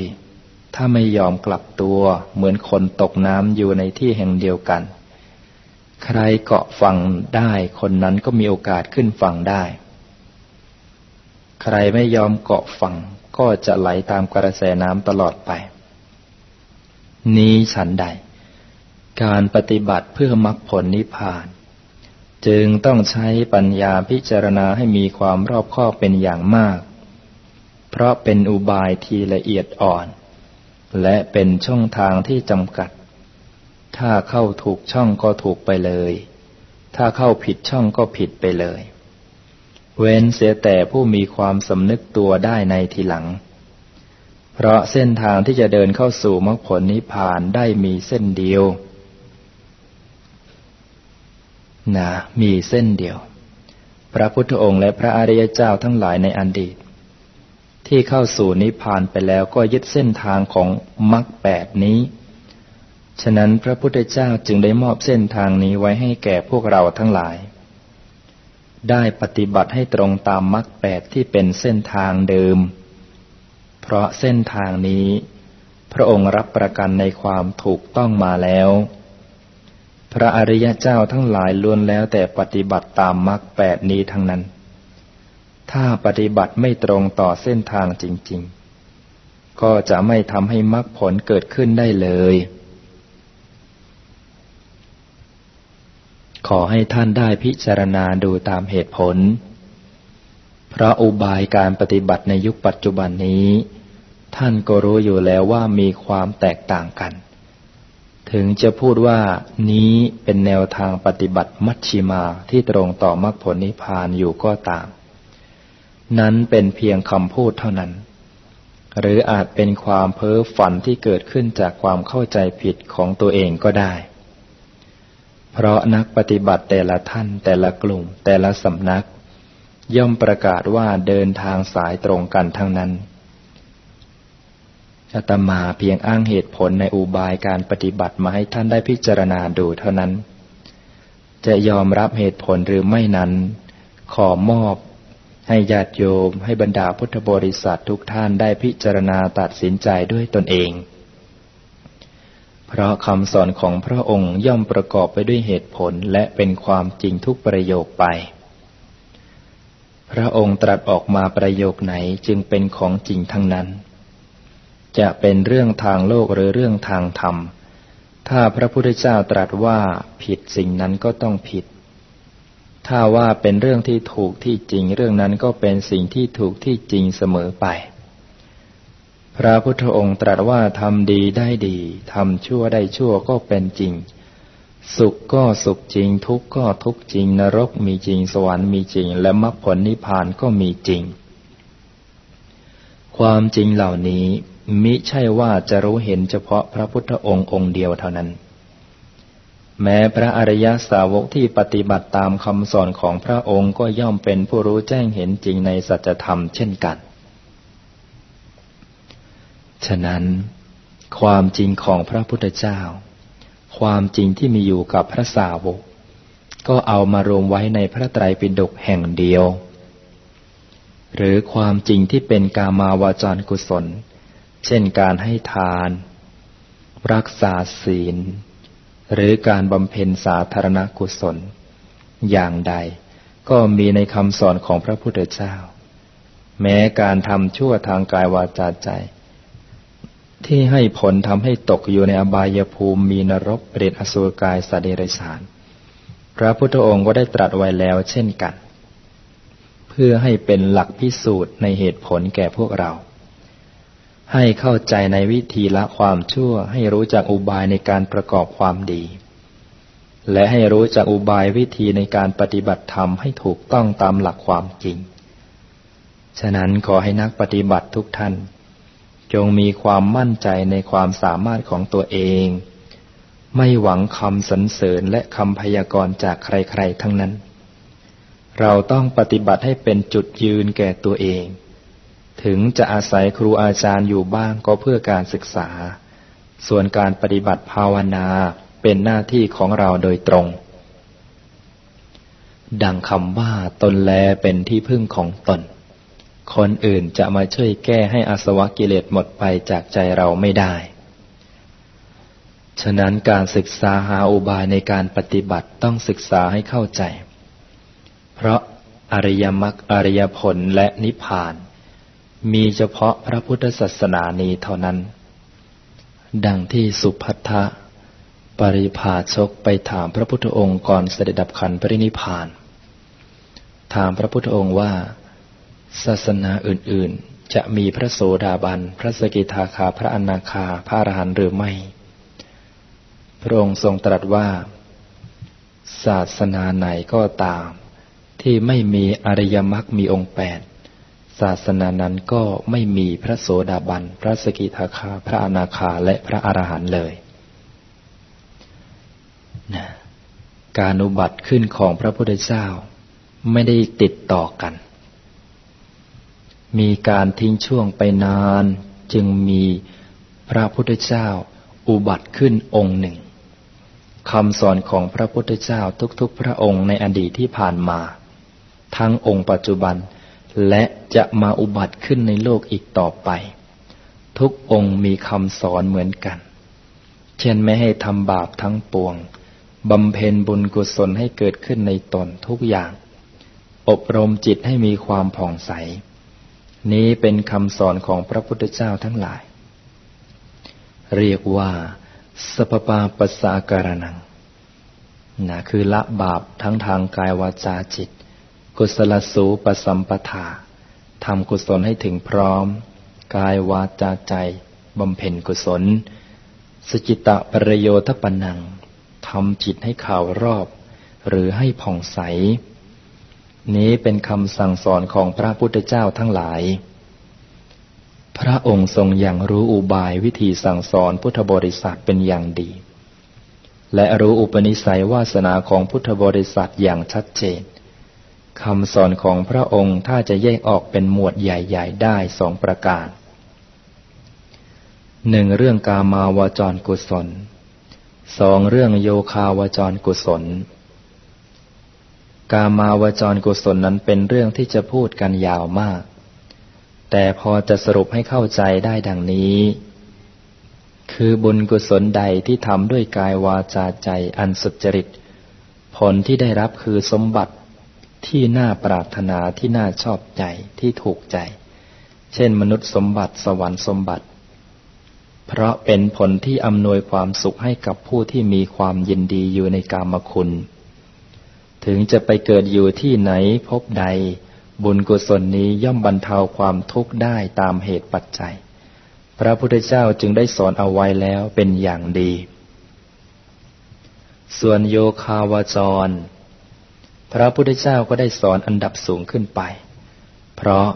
ถ้าไม่ยอมกลับตัวเหมือนคนตกน้ำอยู่ในที่แห่งเดียวกัน ใครเกาะฝั่งได้คนนั้นก็มีโอกาสขึ้นฝั่งได้ ใครไม่ยอมเกาะฝั่งก็จะไหลตามกระแสน้ำตลอดไป นี้ฉันใด การปฏิบัติเพื่อมรรคผลนิพพาน จึงต้องใช้ปัญญาพิจารณาให้มีความรอบคอบเป็นอย่างมาก เพราะเป็นอุบายที่ละเอียดอ่อน และเป็นช่องทางที่จำกัด ถ้าเข้าถูกช่องก็ถูกไปเลย ถ้าเข้าผิดช่องก็ผิดไปเลย เว้นเสียแต่ผู้มีความสำนึกตัวได้ในทีหลัง เพราะเส้นทางที่จะเดินเข้าสู่มรรคผลนิพพานได้มีเส้นเดียวนะมีเส้นเดียว พระพุทธองค์และพระอริยเจ้าทั้งหลายในอดีต ที่เข้าสู่นิพพานไปแล้วก็ยึดเส้นทางของมรรคแปดนี้ ฉะนั้นพระพุทธเจ้าจึงได้มอบเส้นทางนี้ไว้ให้แก่พวกเราทั้งหลาย ได้ปฏิบัติให้ตรงตามมรรคแปดที่เป็นเส้นทางเดิม เพราะเส้นทางนี้ พระองค์รับประกันในความถูกต้องมาแล้ว พระอริยเจ้าทั้งหลายล้วนแล้วแต่ปฏิบัติตามมรรคแปดนี้ทั้งนั้น ถ้าปฏิบัติไม่ตรงต่อเส้นทางจริง ๆ ก็จะไม่ทำให้มรรคผลเกิดขึ้นได้เลย ขอให้ท่านได้พิจารณาดูตามเหตุผล เพราะอุบายการปฏิบัติในยุคปัจจุบันนี้ ท่านก็รู้อยู่แล้วว่ามีความแตกต่างกัน ถึงจะพูดว่านี้เป็นแนวทางปฏิบัติมัชชิมาที่ตรงต่อมรรคผลนิพพานอยู่ก็ตาม นั้นเป็นเพียงคำพูดเท่านั้น หรืออาจเป็นความเพ้อฝันที่เกิดขึ้นจากความเข้าใจผิดของตัวเองก็ได้ เพราะนักปฏิบัติแต่ละท่านแต่ละกลุ่ม แต่ละสำนัก ย่อมประกาศว่าเดินทางสายตรงกันทั้งนั้นอาตมาเพียงอ้างเหตุผลในอุบายการปฏิบัติมาให้ท่านได้พิจารณาดูเท่านั้น จะยอมรับเหตุผลหรือไม่นั้น ขอมอบ ให้ญาติโยมให้บรรดาพุทธบริษัททุกท่านได้พิจารณาตัดสินใจด้วยตนเอง เพราะคำสอนของพระองค์ย่อมประกอบไปด้วยเหตุผลและเป็นความจริงทุกประโยคไป พระองค์ตรัสออกมาประโยคไหนจึงเป็นของจริงทั้งนั้น จะเป็นเรื่องทางโลกหรือเรื่องทางธรรม ถ้าพระพุทธเจ้าตรัสว่าผิดสิ่งนั้นก็ต้องผิด ถ้าว่าเป็นเรื่องที่ถูกที่จริง เรื่องนั้นก็เป็นสิ่งที่ถูกที่จริงเสมอไป พระพุทธองค์ตรัสว่าทำดีได้ดีทำชั่วได้ชั่วก็เป็นจริง สุขก็สุขจริง ทุกข์ก็ทุกข์จริง นรกมีจริงสวรรค์มีจริง และมรรคผลนิพพานก็มีจริง ความจริงเหล่านี้มิใช่ว่าจะรู้เห็นเฉพาะพระพุทธองค์องค์เดียวเท่านั้น แม้พระอริยสาวกที่ปฏิบัติตามคำสอนของพระองค์ก็ย่อมเป็นผู้รู้แจ้งเห็นจริงในสัจธรรมเช่นกัน ฉะนั้น ความจริงของพระพุทธเจ้า ความจริงที่มีอยู่กับพระสาวก ก็เอามารวมไว้ในพระไตรปิฎกแห่งเดียว หรือความจริงที่เป็นกามาวาจรกุศล เช่นการให้ทาน รักษาศีล หรือการบำเพ็ญสาธารณกุศล อย่างใด ก็มีในคำสอนของพระพุทธเจ้า แม้การทำชั่วทางกายวาจาใจ ที่ให้ผลทำให้ตกอยู่ในอบายภูมิมีนรกเปรตอสุรกายสเดรัจฉาน พระพุทธองค์ก็ได้ตรัสไว้แล้วเช่นกัน เพื่อให้เป็นหลักพิสูจน์ในเหตุผลแก่พวกเรา ให้เข้าใจในวิธีละความชั่ว ให้รู้จักอุบายในการประกอบความดี และให้รู้จักอุบายวิธีในการปฏิบัติธรรมให้ถูกต้องตามหลักความจริง ฉะนั้นขอให้นักปฏิบัติทุกท่าน จงมีความมั่นใจในความสามารถของตัวเอง ไม่หวังคำสรรเสริญและคำพยากรณ์จากใครๆทั้งนั้น เราต้องปฏิบัติให้เป็นจุดยืนแก่ตัวเอง ถึงจะอาศัยครูอาจารย์อยู่บ้างก็เพื่อการศึกษา ส่วนการปฏิบัติภาวนาเป็นหน้าที่ของเราโดยตรง ดังคำว่าตนแลเป็นที่พึ่งของตน คนอื่นจะมาช่วยแก้ให้อาสวะกิเลสหมดไปจากใจเราไม่ได้ ฉะนั้นการศึกษาหาอุบายในการปฏิบัติต้องศึกษาให้เข้าใจ เพราะอริยมรรคอริยผลและนิพพาน มีเฉพาะพระพุทธศาสนานี้เท่านั้น ดังที่สุพัทธะปริพาชกไปถามพระพุทธองค์ก่อนเสด็จดับขันปรินิพาน ถามพระพุทธองค์ว่า ศาสนาอื่นๆ จะมีพระโสดาบัน พระสกิทาคา พระอนาคา พระอรหันต์หรือไม่ พระองค์ทรงตรัสว่า ศาสนาไหนก็ตาม ที่ไม่มีอริยมรรคมีองค์แปด ศาสนานั้นก็ไม่มีพระโสดาบัน พระสกิทาคา พระอนาคาและพระอรหันต์เลยนะการอุบัติขึ้นของพระพุทธเจ้าไม่ได้ติดต่อกัน มีการทิ้งช่วงไปนาน จึงมีพระพุทธเจ้าอุบัติขึ้นองค์หนึ่งคำสอนของพระพุทธเจ้าทุกๆ พระองค์ในอดีตที่ผ่านมา ทั้งองค์ปัจจุบัน และจะมาอุบัติขึ้นในโลกอีกต่อไป ทุกองค์มีคำสอนเหมือนกัน เช่นไม่ให้ทำบาปทั้งปวงบำเพ็ญบุญกุศลให้เกิดขึ้นในตนทุกอย่าง อบรมจิตให้มีความผ่องใส นี้เป็นคำสอนของพระพุทธเจ้าทั้งหลาย เรียกว่าสปปาปสาการนังนะคือละบาปทั้งทางกายวาจาจิต กุศลสูปสัมปทาทำกุศลให้ถึงพร้อม กายวาจาใจบำเพ็ญกุศล สจิตะปรโยทปนังทำจิตให้ข่าวรอบ หรือให้ผ่องใส นี้เป็นคำสั่งสอนของพระพุทธเจ้าทั้งหลาย พระองค์ทรงอย่างรู้อุบายวิธีสั่งสอนพุทธบริษัทเป็นอย่างดี และรู้อุปนิสัยวาสนาของพุทธบริษัทอย่างชัดเจน คำสอนของพระองค์ถ้าจะแยกออกเป็นหมวดใหญ่ ๆ ได้สองประการหนึ่งเรื่องกามาวจรกุศลสองเรื่องโยคาวจรกุศล กามาวจรกุศลนั้นเป็นเรื่องที่จะพูดกันยาวมาก แต่พอจะสรุปให้เข้าใจได้ดังนี้ คือบุญกุศลใดที่ทำด้วยกายวาจาใจอันสุจริต ผลที่ได้รับคือสมบัติ ที่น่าปรารถนาที่น่าชอบใจที่ถูกใจ เช่นมนุษย์สมบัติสวรรค์สมบัติ เพราะเป็นผลที่อำนวยความสุขให้กับผู้ที่มีความยินดีอยู่ในกามคุณ ถึงจะไปเกิดอยู่ที่ไหนพบใด บุญกุศลนี้ย่อมบรรเทาความทุกข์ได้ตามเหตุปัจจัย พระพุทธเจ้าจึงได้สอนเอาไว้แล้วเป็นอย่างดี ส่วนโยคาวจร พระพุทธเจ้าก็ได้สอนอันดับสูงขึ้นไป เพราะ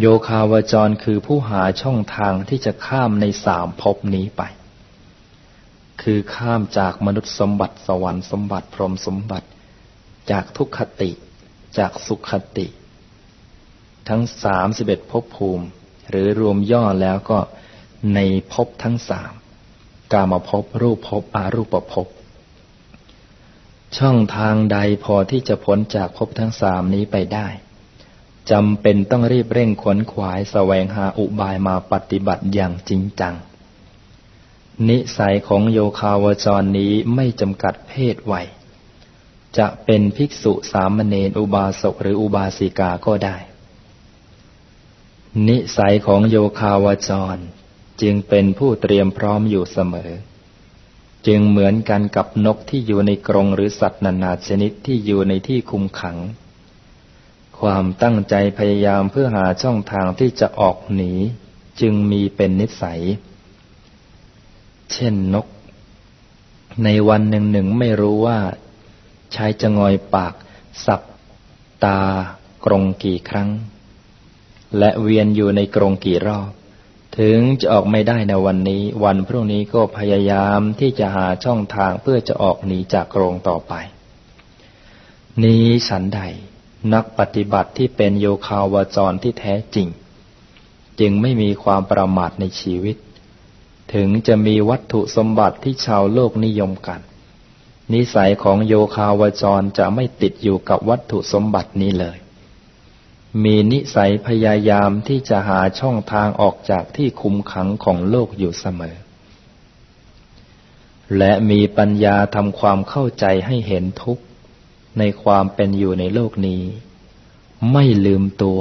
โยคาวจรคือผู้หาช่องทางที่จะข้ามในสามภพนี้ไป คือข้ามจากมนุษย์สมบัติสวรรค์สมบัติพรหมสมบัติ จากทุกขติ จากสุขติ ทั้งสามสิบเอ็ดภพภูมิ หรือรวมย่อแล้วก็ในภพทั้งสามกามภพรูปภพอารูปภพ ช่องทางใดพอที่จะพ้นจากภพทั้งสามนี้ไปได้จำเป็นต้องรีบเร่งขวนขวายแสวงหาอุบายมาปฏิบัติอย่างจริงจัง นิสัยของโยคาวจรนี้ไม่จำกัดเพศวัย จะเป็นภิกษุสามเณรอุบาสกหรืออุบาสิกาก็ได้ นิสัยของโยคาวจรจึงเป็นผู้เตรียมพร้อมอยู่เสมอ จึงเหมือนกันกับนกที่อยู่ในกรงหรือสัตว์นานาชนิดที่อยู่ในที่คุมขัง ความตั้งใจพยายามเพื่อหาช่องทางที่จะออกหนีจึงมีเป็นนิสัย เช่นนก ในวันหนึ่งหนึ่งไม่รู้ว่า ใช้จะงอยปาก สับ ตากรงกี่ครั้ง และเวียนอยู่ในกรงกี่รอบ ถึงจะออกไม่ได้ในวันนี้ วันพรุ่งนี้ก็พยายามที่จะหาช่องทางเพื่อจะออกหนีจากกรงต่อไป นี้ฉันใดนักปฏิบัติที่เป็นโยคาวจรที่แท้จริง จึงไม่มีความประมาทในชีวิต ถึงจะมีวัตถุสมบัติที่ชาวโลกนิยมกัน นิสัยของโยคาวจรจะไม่ติดอยู่กับวัตถุสมบัตินี้เลย มีนิสัยพยายามที่จะหาช่องทางออกจากที่คุมขังของโลกอยู่เสมอ และมีปัญญาทำความเข้าใจให้เห็นทุกข์ ในความเป็นอยู่ในโลกนี้ ไม่ลืมตัว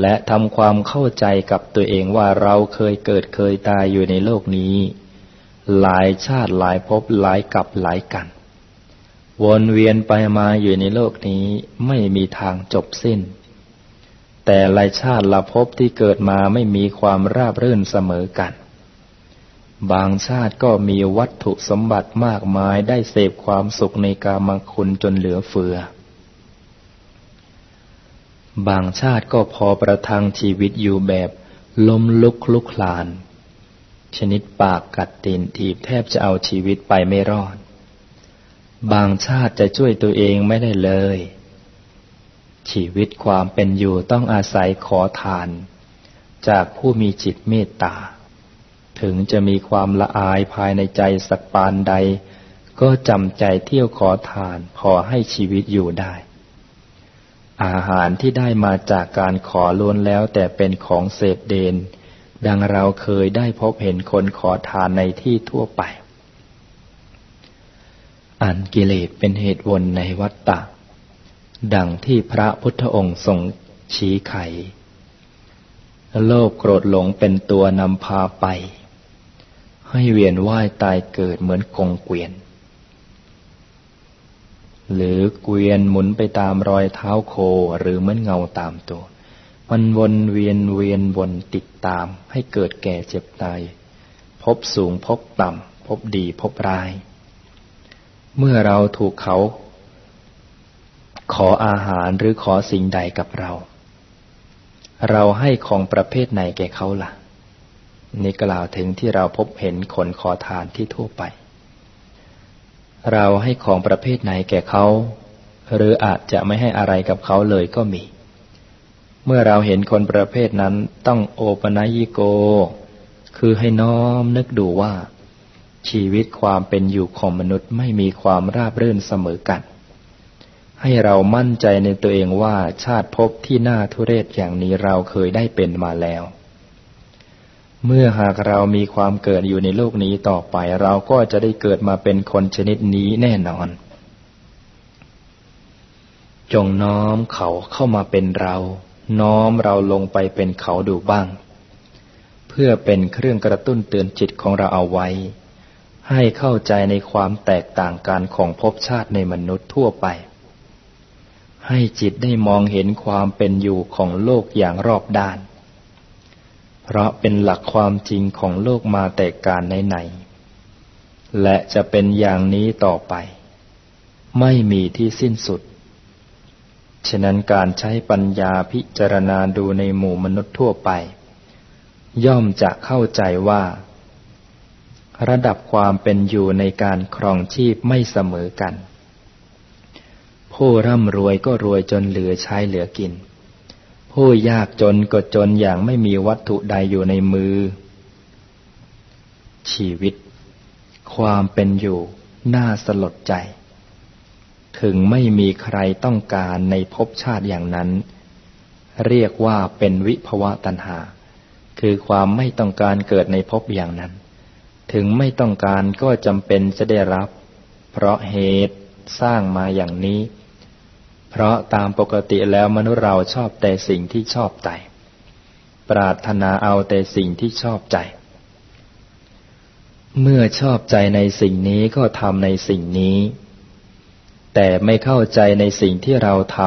และทำความเข้าใจกับตัวเองว่าเราเคยเกิดเคยตายอยู่ในโลกนี้ หลายชาติหลายภพหลายกับหลายกัน วนเวียนไปมาอยู่ในโลกนี้ไม่มีทางจบสิ้น แต่หลายชาติละภพที่เกิดมาไม่มีความราบรื่นเสมอกัน บางชาติก็มีวัตถุสมบัติมากมายได้เสพความสุขในกามคุณจนเหลือเฟือ บางชาติก็พอประทังชีวิตอยู่แบบล้มลุกลุกคลาน ชนิดปากกัดตีนทีบแทบจะเอาชีวิตไปไม่รอด บางชาติจะช่วยตัวเองไม่ได้เลย ชีวิตความเป็นอยู่ต้องอาศัยขอทาน จากผู้มีจิตเมตตา ถึงจะมีความละอายภายในใจสักปานใด ก็จำใจเที่ยวขอทานพอให้ชีวิตอยู่ได้ อาหารที่ได้มาจากการขอล้วนแล้วแต่เป็นของเศษเดน ดังเราเคยได้พบเห็นคนขอทานในที่ทั่วไปอันกิเลสเป็นเหตุวนในวัฏฏะ ดังที่พระพุทธองค์ทรงชี้ไข โลกโกรธหลงเป็นตัวนำพาไป ให้เวียนว่ายตายเกิดเหมือนกงเกวียน หรือเกวียนหมุนไปตามรอยเท้าโคหรือเหมือนเงาตามตัว มันวนเวียนเวียนวนติดตามให้เกิดแก่เจ็บตาย พบสูงพบต่ำพบดีพบร้าย เมื่อเราถูกเขา ขออาหารหรือขอสิ่งใดกับเรา เราให้ของประเภทไหนแก่เขาละ่ะ นี่กล่าวถึงที่เราพบเห็นคนขอทานที่ทั่วไป เราให้ของประเภทไหนแก่เขา หรืออาจจะไม่ให้อะไรกับเขาเลยก็มี เมื่อเราเห็นคนประเภทนั้นต้องโอปนัยิโก คือให้น้อมนึกดูว่า ชีวิตความเป็นอยู่ของมนุษย์ไม่มีความราบรื่นเสมอกัน ให้เรามั่นใจในตัวเองว่าชาติภพที่น่าทุเรศอย่างนี้เราเคยได้เป็นมาแล้ว เมื่อหากเรามีความเกิดอยู่ในโลกนี้ต่อไปเราก็จะได้เกิดมาเป็นคนชนิดนี้แน่นอน จงน้อมเขาเข้ามาเป็นเรา น้อมเราลงไปเป็นเขาดูบ้าง เพื่อเป็นเครื่องกระตุ้นเตือนจิตของเราเอาไว้ ให้เข้าใจในความแตกต่างกันของภพชาติในมนุษย์ทั่วไป ให้จิตได้มองเห็นความเป็นอยู่ของโลกอย่างรอบด้าน เพราะเป็นหลักความจริงของโลกมาแต่การไหนๆ และจะเป็นอย่างนี้ต่อไป ไม่มีที่สิ้นสุด ฉะนั้นการใช้ปัญญาพิจารณาดูในหมู่มนุษย์ทั่วไป ย่อมจะเข้าใจว่า ระดับความเป็นอยู่ในการครองชีพไม่เสมอกัน ผู้ร่ำรวยก็รวยจนเหลือใช้เหลือกิน ผู้ยากจนก็จนอย่างไม่มีวัตถุใดอยู่ในมือ ชีวิต ความเป็นอยู่ น่าสลดใจ ถึงไม่มีใครต้องการในภพชาติอย่างนั้น เรียกว่าเป็นวิภวะตัณหา คือความไม่ต้องการเกิดในภพอย่างนั้น ถึงไม่ต้องการก็จำเป็นจะได้รับ เพราะเหตุสร้างมาอย่างนี้ เพราะตามปกติแล้วมนุษย์เราชอบแต่สิ่งที่ชอบใจ ปรารถนาเอาแต่สิ่งที่ชอบใจ เมื่อชอบใจในสิ่งนี้ก็ทำในสิ่งนี้ แต่ไม่เข้าใจในสิ่งที่เราท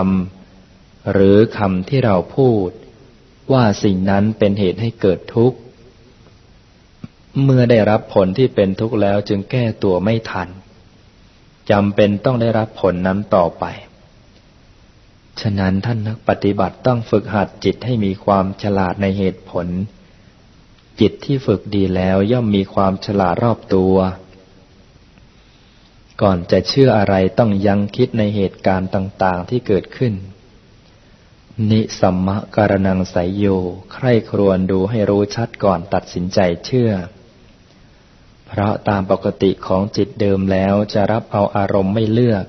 ำหรือคำที่เราพูด ว่าสิ่งนั้นเป็นเหตุให้เกิดทุกข์ เมื่อได้รับผลที่เป็นทุกข์แล้วจึงแก้ตัวไม่ทันจำเป็นต้องได้รับผลนั้นต่อไป ฉะนั้นท่านนักปฏิบัติต้องฝึกหัดจิตให้มีความฉลาดในเหตุผล จิตที่ฝึกดีแล้วย่อมมีความฉลาดรอบตัว ก่อนจะเชื่ออะไรต้องยังคิดในเหตุการณ์ต่าง ๆ ที่เกิดขึ้น นิสัมมะการนังสายโย ใคร่ครวญดูให้รู้ชัดก่อนตัดสินใจเชื่อ เพราะตามปกติของจิตเดิมแล้วจะรับเอาอารมณ์ไม่เลือก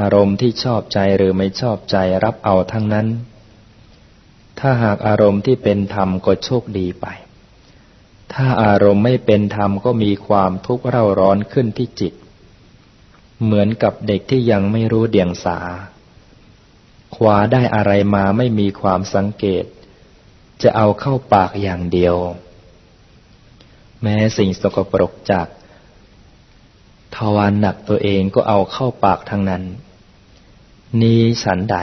อารมณ์ที่ชอบใจหรือไม่ชอบใจรับเอาทั้งนั้น ถ้าหากอารมณ์ที่เป็นธรรมก็โชคดีไป ถ้าอารมณ์ไม่เป็นธรรมก็มีความทุกข์เร่าร้อนขึ้นที่จิต เหมือนกับเด็กที่ยังไม่รู้เดียงสาคว้าได้อะไรมาไม่มีความสังเกต จะเอาเข้าปากอย่างเดียว แม้สิ่งสกปรกจาก ทวารหนักตัวเองก็เอาเข้าปากทั้งนั้น นี้ฉันใด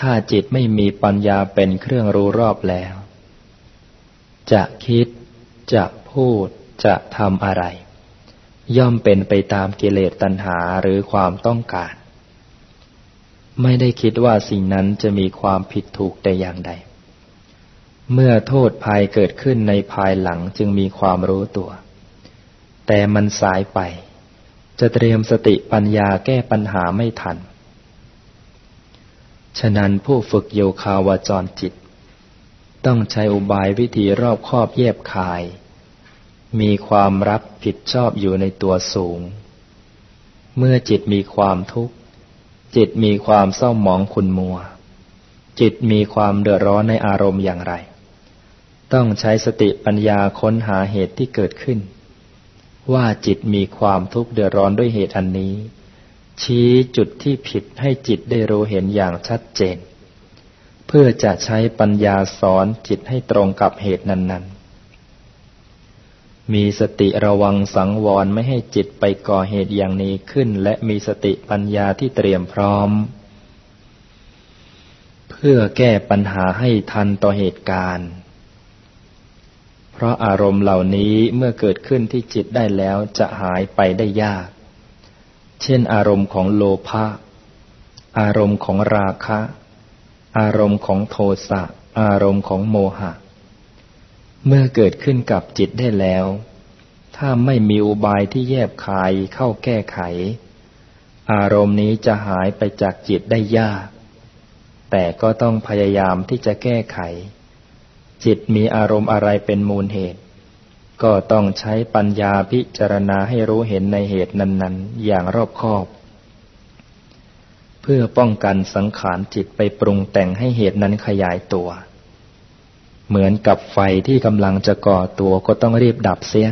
ถ้าจิตไม่มีปัญญาเป็นเครื่องรู้รอบแล้ว จะคิด จะพูด จะทำอะไร ย่อมเป็นไปตามกิเลสตัณหาหรือความต้องการ ไม่ได้คิดว่าสิ่งนั้นจะมีความผิดถูกแต่อย่างใด เมื่อโทษภัยเกิดขึ้นในภายหลังจึงมีความรู้ตัว แต่มันสายไป จะเตรียมสติปัญญาแก้ปัญหาไม่ทัน ฉะนั้นผู้ฝึกโยคาวาจรจิต ต้องใช้อุบายวิธีรอบคอบแยบคาย มีความรับผิดชอบอยู่ในตัวสูง เมื่อจิตมีความทุกข์ จิตมีความเศร้าหมองขุนมัว จิตมีความเดือดร้อนในอารมณ์อย่างไร ต้องใช้สติปัญญาค้นหาเหตุที่เกิดขึ้น ว่าจิตมีความทุกข์เดือดร้อนด้วยเหตุอันนี้ ชี้จุดที่ผิดให้จิตได้รู้เห็นอย่างชัดเจน เพื่อจะใช้ปัญญาสอนจิตให้ตรงกับเหตุนั้น ๆ มีสติระวังสังวรไม่ให้จิตไปก่อเหตุอย่างนี้ขึ้น และมีสติปัญญาที่เตรียมพร้อม เพื่อแก้ปัญหาให้ทันต่อเหตุการณ์ ราะอารมณ์เหล่านี้เมื่อเกิดขึ้นที่จิตได้แล้วจะหายไปได้ยาก เช่น อารมณ์ของโลภะ อารมณ์ของราคะ อารมณ์ของโทสะ อารมณ์ของโมหะ เมื่อเกิดขึ้นกับจิตได้แล้ว ถ้าไม่มีอุบายที่แยบคายเข้าแก้ไข อารมณ์นี้จะหายไปจากจิตได้ยาก แต่ก็ต้องพยายามที่จะแก้ไข จิตมีอารมณ์อะไรเป็นมูลเหตุ ก็ต้องใช้ปัญญาพิจารณาให้รู้เห็นในเหตุนั้น ๆ อย่างรอบคอบ เพื่อป้องกันสังขารจิตไปปรุงแต่งให้เหตุนั้นขยายตัว เหมือนกับไฟที่กำลังจะก่อตัวก็ต้องรีบดับเสีย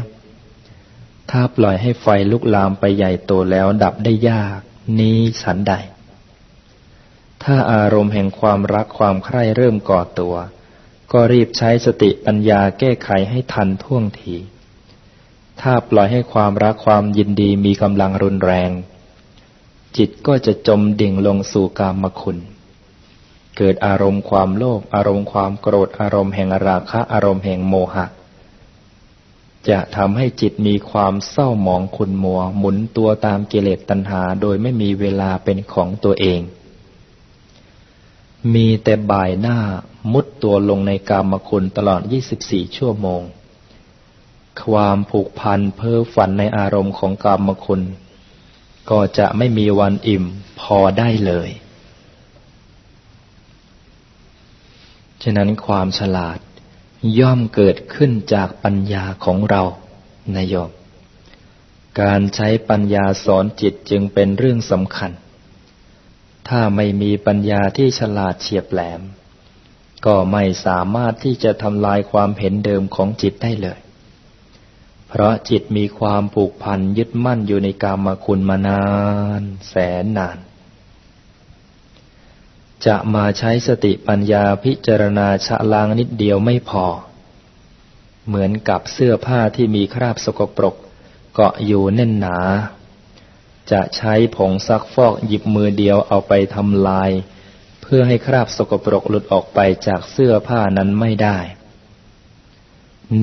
ถ้าปล่อยให้ไฟลุกลามไปใหญ่โตแล้วดับได้ยาก นี้ฉันใดถ้าอารมณ์แห่งความรักความใคร่เริ่มก่อตัว ก็รีบใช้สติปัญญาแก้ไขให้ทันท่วงที ถ้าปล่อยให้ความรักความยินดีมีกำลังรุนแรง จิตก็จะจมดิ่งลงสู่กามคุณ เกิดอารมณ์ความโลภอารมณ์ความโกรธอารมณ์แห่งราคะอารมณ์แห่งโมหะ จะทำให้จิตมีความเศร้าหมองขุนมัว หมุนตัวตามกิเลสตัณหา โดยไม่มีเวลาเป็นของตัวเอง มีแต่บ่ายหน้ามุดตัวลงในกามคุณตลอด 24 ชั่วโมง ความผูกพันเพ้อฝันในอารมณ์ของกามคุณ ก็จะไม่มีวันอิ่มพอได้เลย ฉะนั้นความฉลาดย่อมเกิดขึ้นจากปัญญาของเรานายโยมการใช้ปัญญาสอนจิตจึงเป็นเรื่องสำคัญ ถ้าไม่มีปัญญาที่ฉลาดเฉียบแหลม ก็ไม่สามารถที่จะทำลายความเห็นเดิมของจิตได้เลย เพราะจิตมีความผูกพันยึดมั่นอยู่ในกามคุณมานาน แสนนาน จะมาใช้สติปัญญาพิจารณาชะล้างนิดเดียวไม่พอ เหมือนกับเสื้อผ้าที่มีคราบสกปรกเกาะอยู่แน่นหนา จะใช้ผงซักฟอกหยิบมือเดียวเอาไปทำลาย เพื่อให้คราบสกปรกหลุดออกไปจากเสื้อผ้านั้นไม่ได้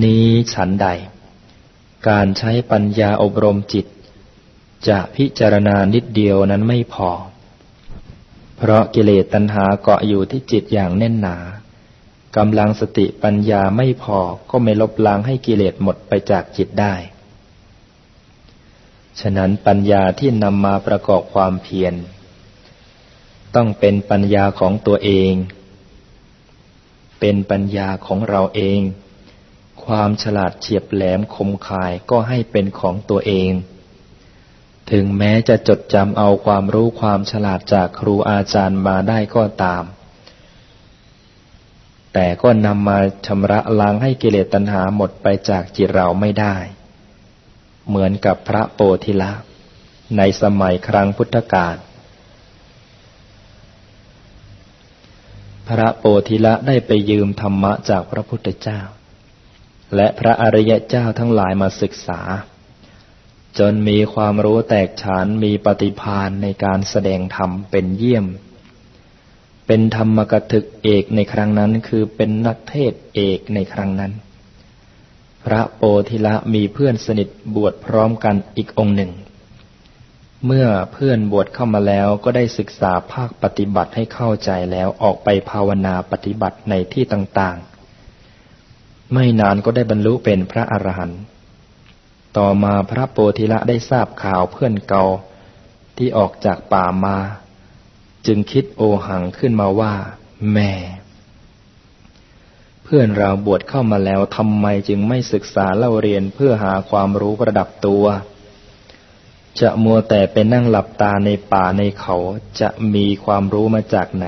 นี้ฉันใด การใช้ปัญญาอบรมจิต จะพิจารณานิดเดียวนั้นไม่พอ เพราะกิเลสตัณหาเกาะอยู่ที่จิตอย่างแน่นหนากำลังสติปัญญาไม่พอก็ไม่ลบล้างให้กิเลสหมดไปจากจิตได้ ฉะนั้นปัญญาที่นำมาประกอบความเพียร ต้องเป็นปัญญาของตัวเอง เป็นปัญญาของเราเอง ความฉลาดเฉียบแหลมคมคายก็ให้เป็นของตัวเอง ถึงแม้จะจดจำเอาความรู้ความฉลาดจากครูอาจารย์มาได้ก็ตาม แต่ก็นำมาชำระล้างให้กิเลสตัณหาหมดไปจากจิตเราไม่ได้ เหมือนกับพระโปธิละ ในสมัยครั้งพุทธกาลพระโปธิละได้ไปยืมธรรมะจากพระพุทธเจ้า และพระอริยเจ้าทั้งหลายมาศึกษา จนมีความรู้แตกฉานมีปฏิพานในการแสดงธรรมเป็นเยี่ยม เป็นธรรมกถึกเอกในครั้งนั้นคือเป็นนักเทศเอกในครั้งนั้น พระโปธิละมีเพื่อนสนิทบวชพร้อมกันอีกองค์หนึ่ง เมื่อเพื่อนบวชเข้ามาแล้วก็ได้ศึกษาภาคปฏิบัติให้เข้าใจแล้วออกไปภาวนาปฏิบัติในที่ต่างๆ ไม่นานก็ได้บรรลุเป็นพระอรหันต์ต่อมาพระโพธิละได้ทราบข่าวเพื่อนเก่าที่ออกจากป่ามา จึงคิดโอหังขึ้นมาว่า แม่ พื่อนเราบวชเข้ามาแล้วทำไมจึงไม่ศึกษาเล่าเรียนเพื่อหาความรู้ประดับตัว จะมัวแต่ไปนั่งหลับตาในป่าในเขาจะมีความรู้มาจากไหน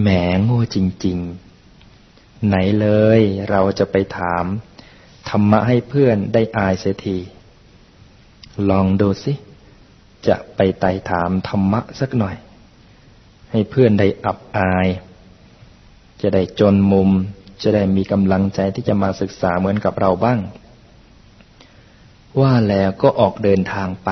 แหมโง่จริง ๆ ไหนเลยเราจะไปถาม ธรรมะให้เพื่อนได้อายเสียที ลองดูสิ จะไปไต่ถามธรรมะสักหน่อย ให้เพื่อนได้อับอาย จะได้จนมุม จะได้มีกำลังใจที่จะมาศึกษาเหมือนกับเราบ้าง ว่าแล้วก็ออกเดินทางไป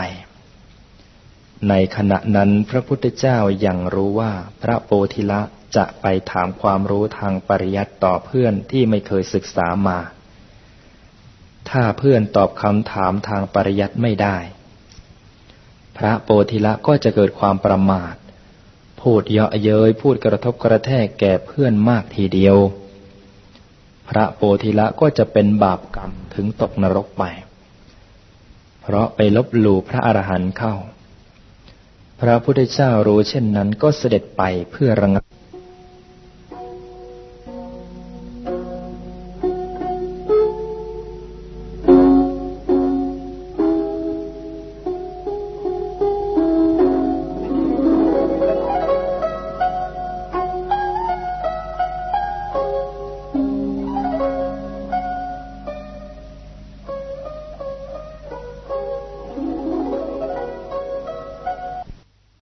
ในขณะนั้นพระพุทธเจ้ายัางรู้ว่าพระโปธิละจะไปถามความรู้ทางปริยัติต่อเพื่อนที่ไม่เคยศึกษามา ถ้าเพื่อนตอบคำถามทางปริยัติไม่ได้ พระโปธิละก็จะเกิดความประมาท พูดเยาะเย้ยพูดกระทบกระแทกแก่เพื่อนมากทีเดียว พระโปธิละก็จะเป็นบาปกรรมถึงตกนรกไป เพราะไปลบหลู่พระอรหันต์เข้า พระพุทธเจ้ารู้เช่นนั้นก็เสด็จไปเพื่อระงับ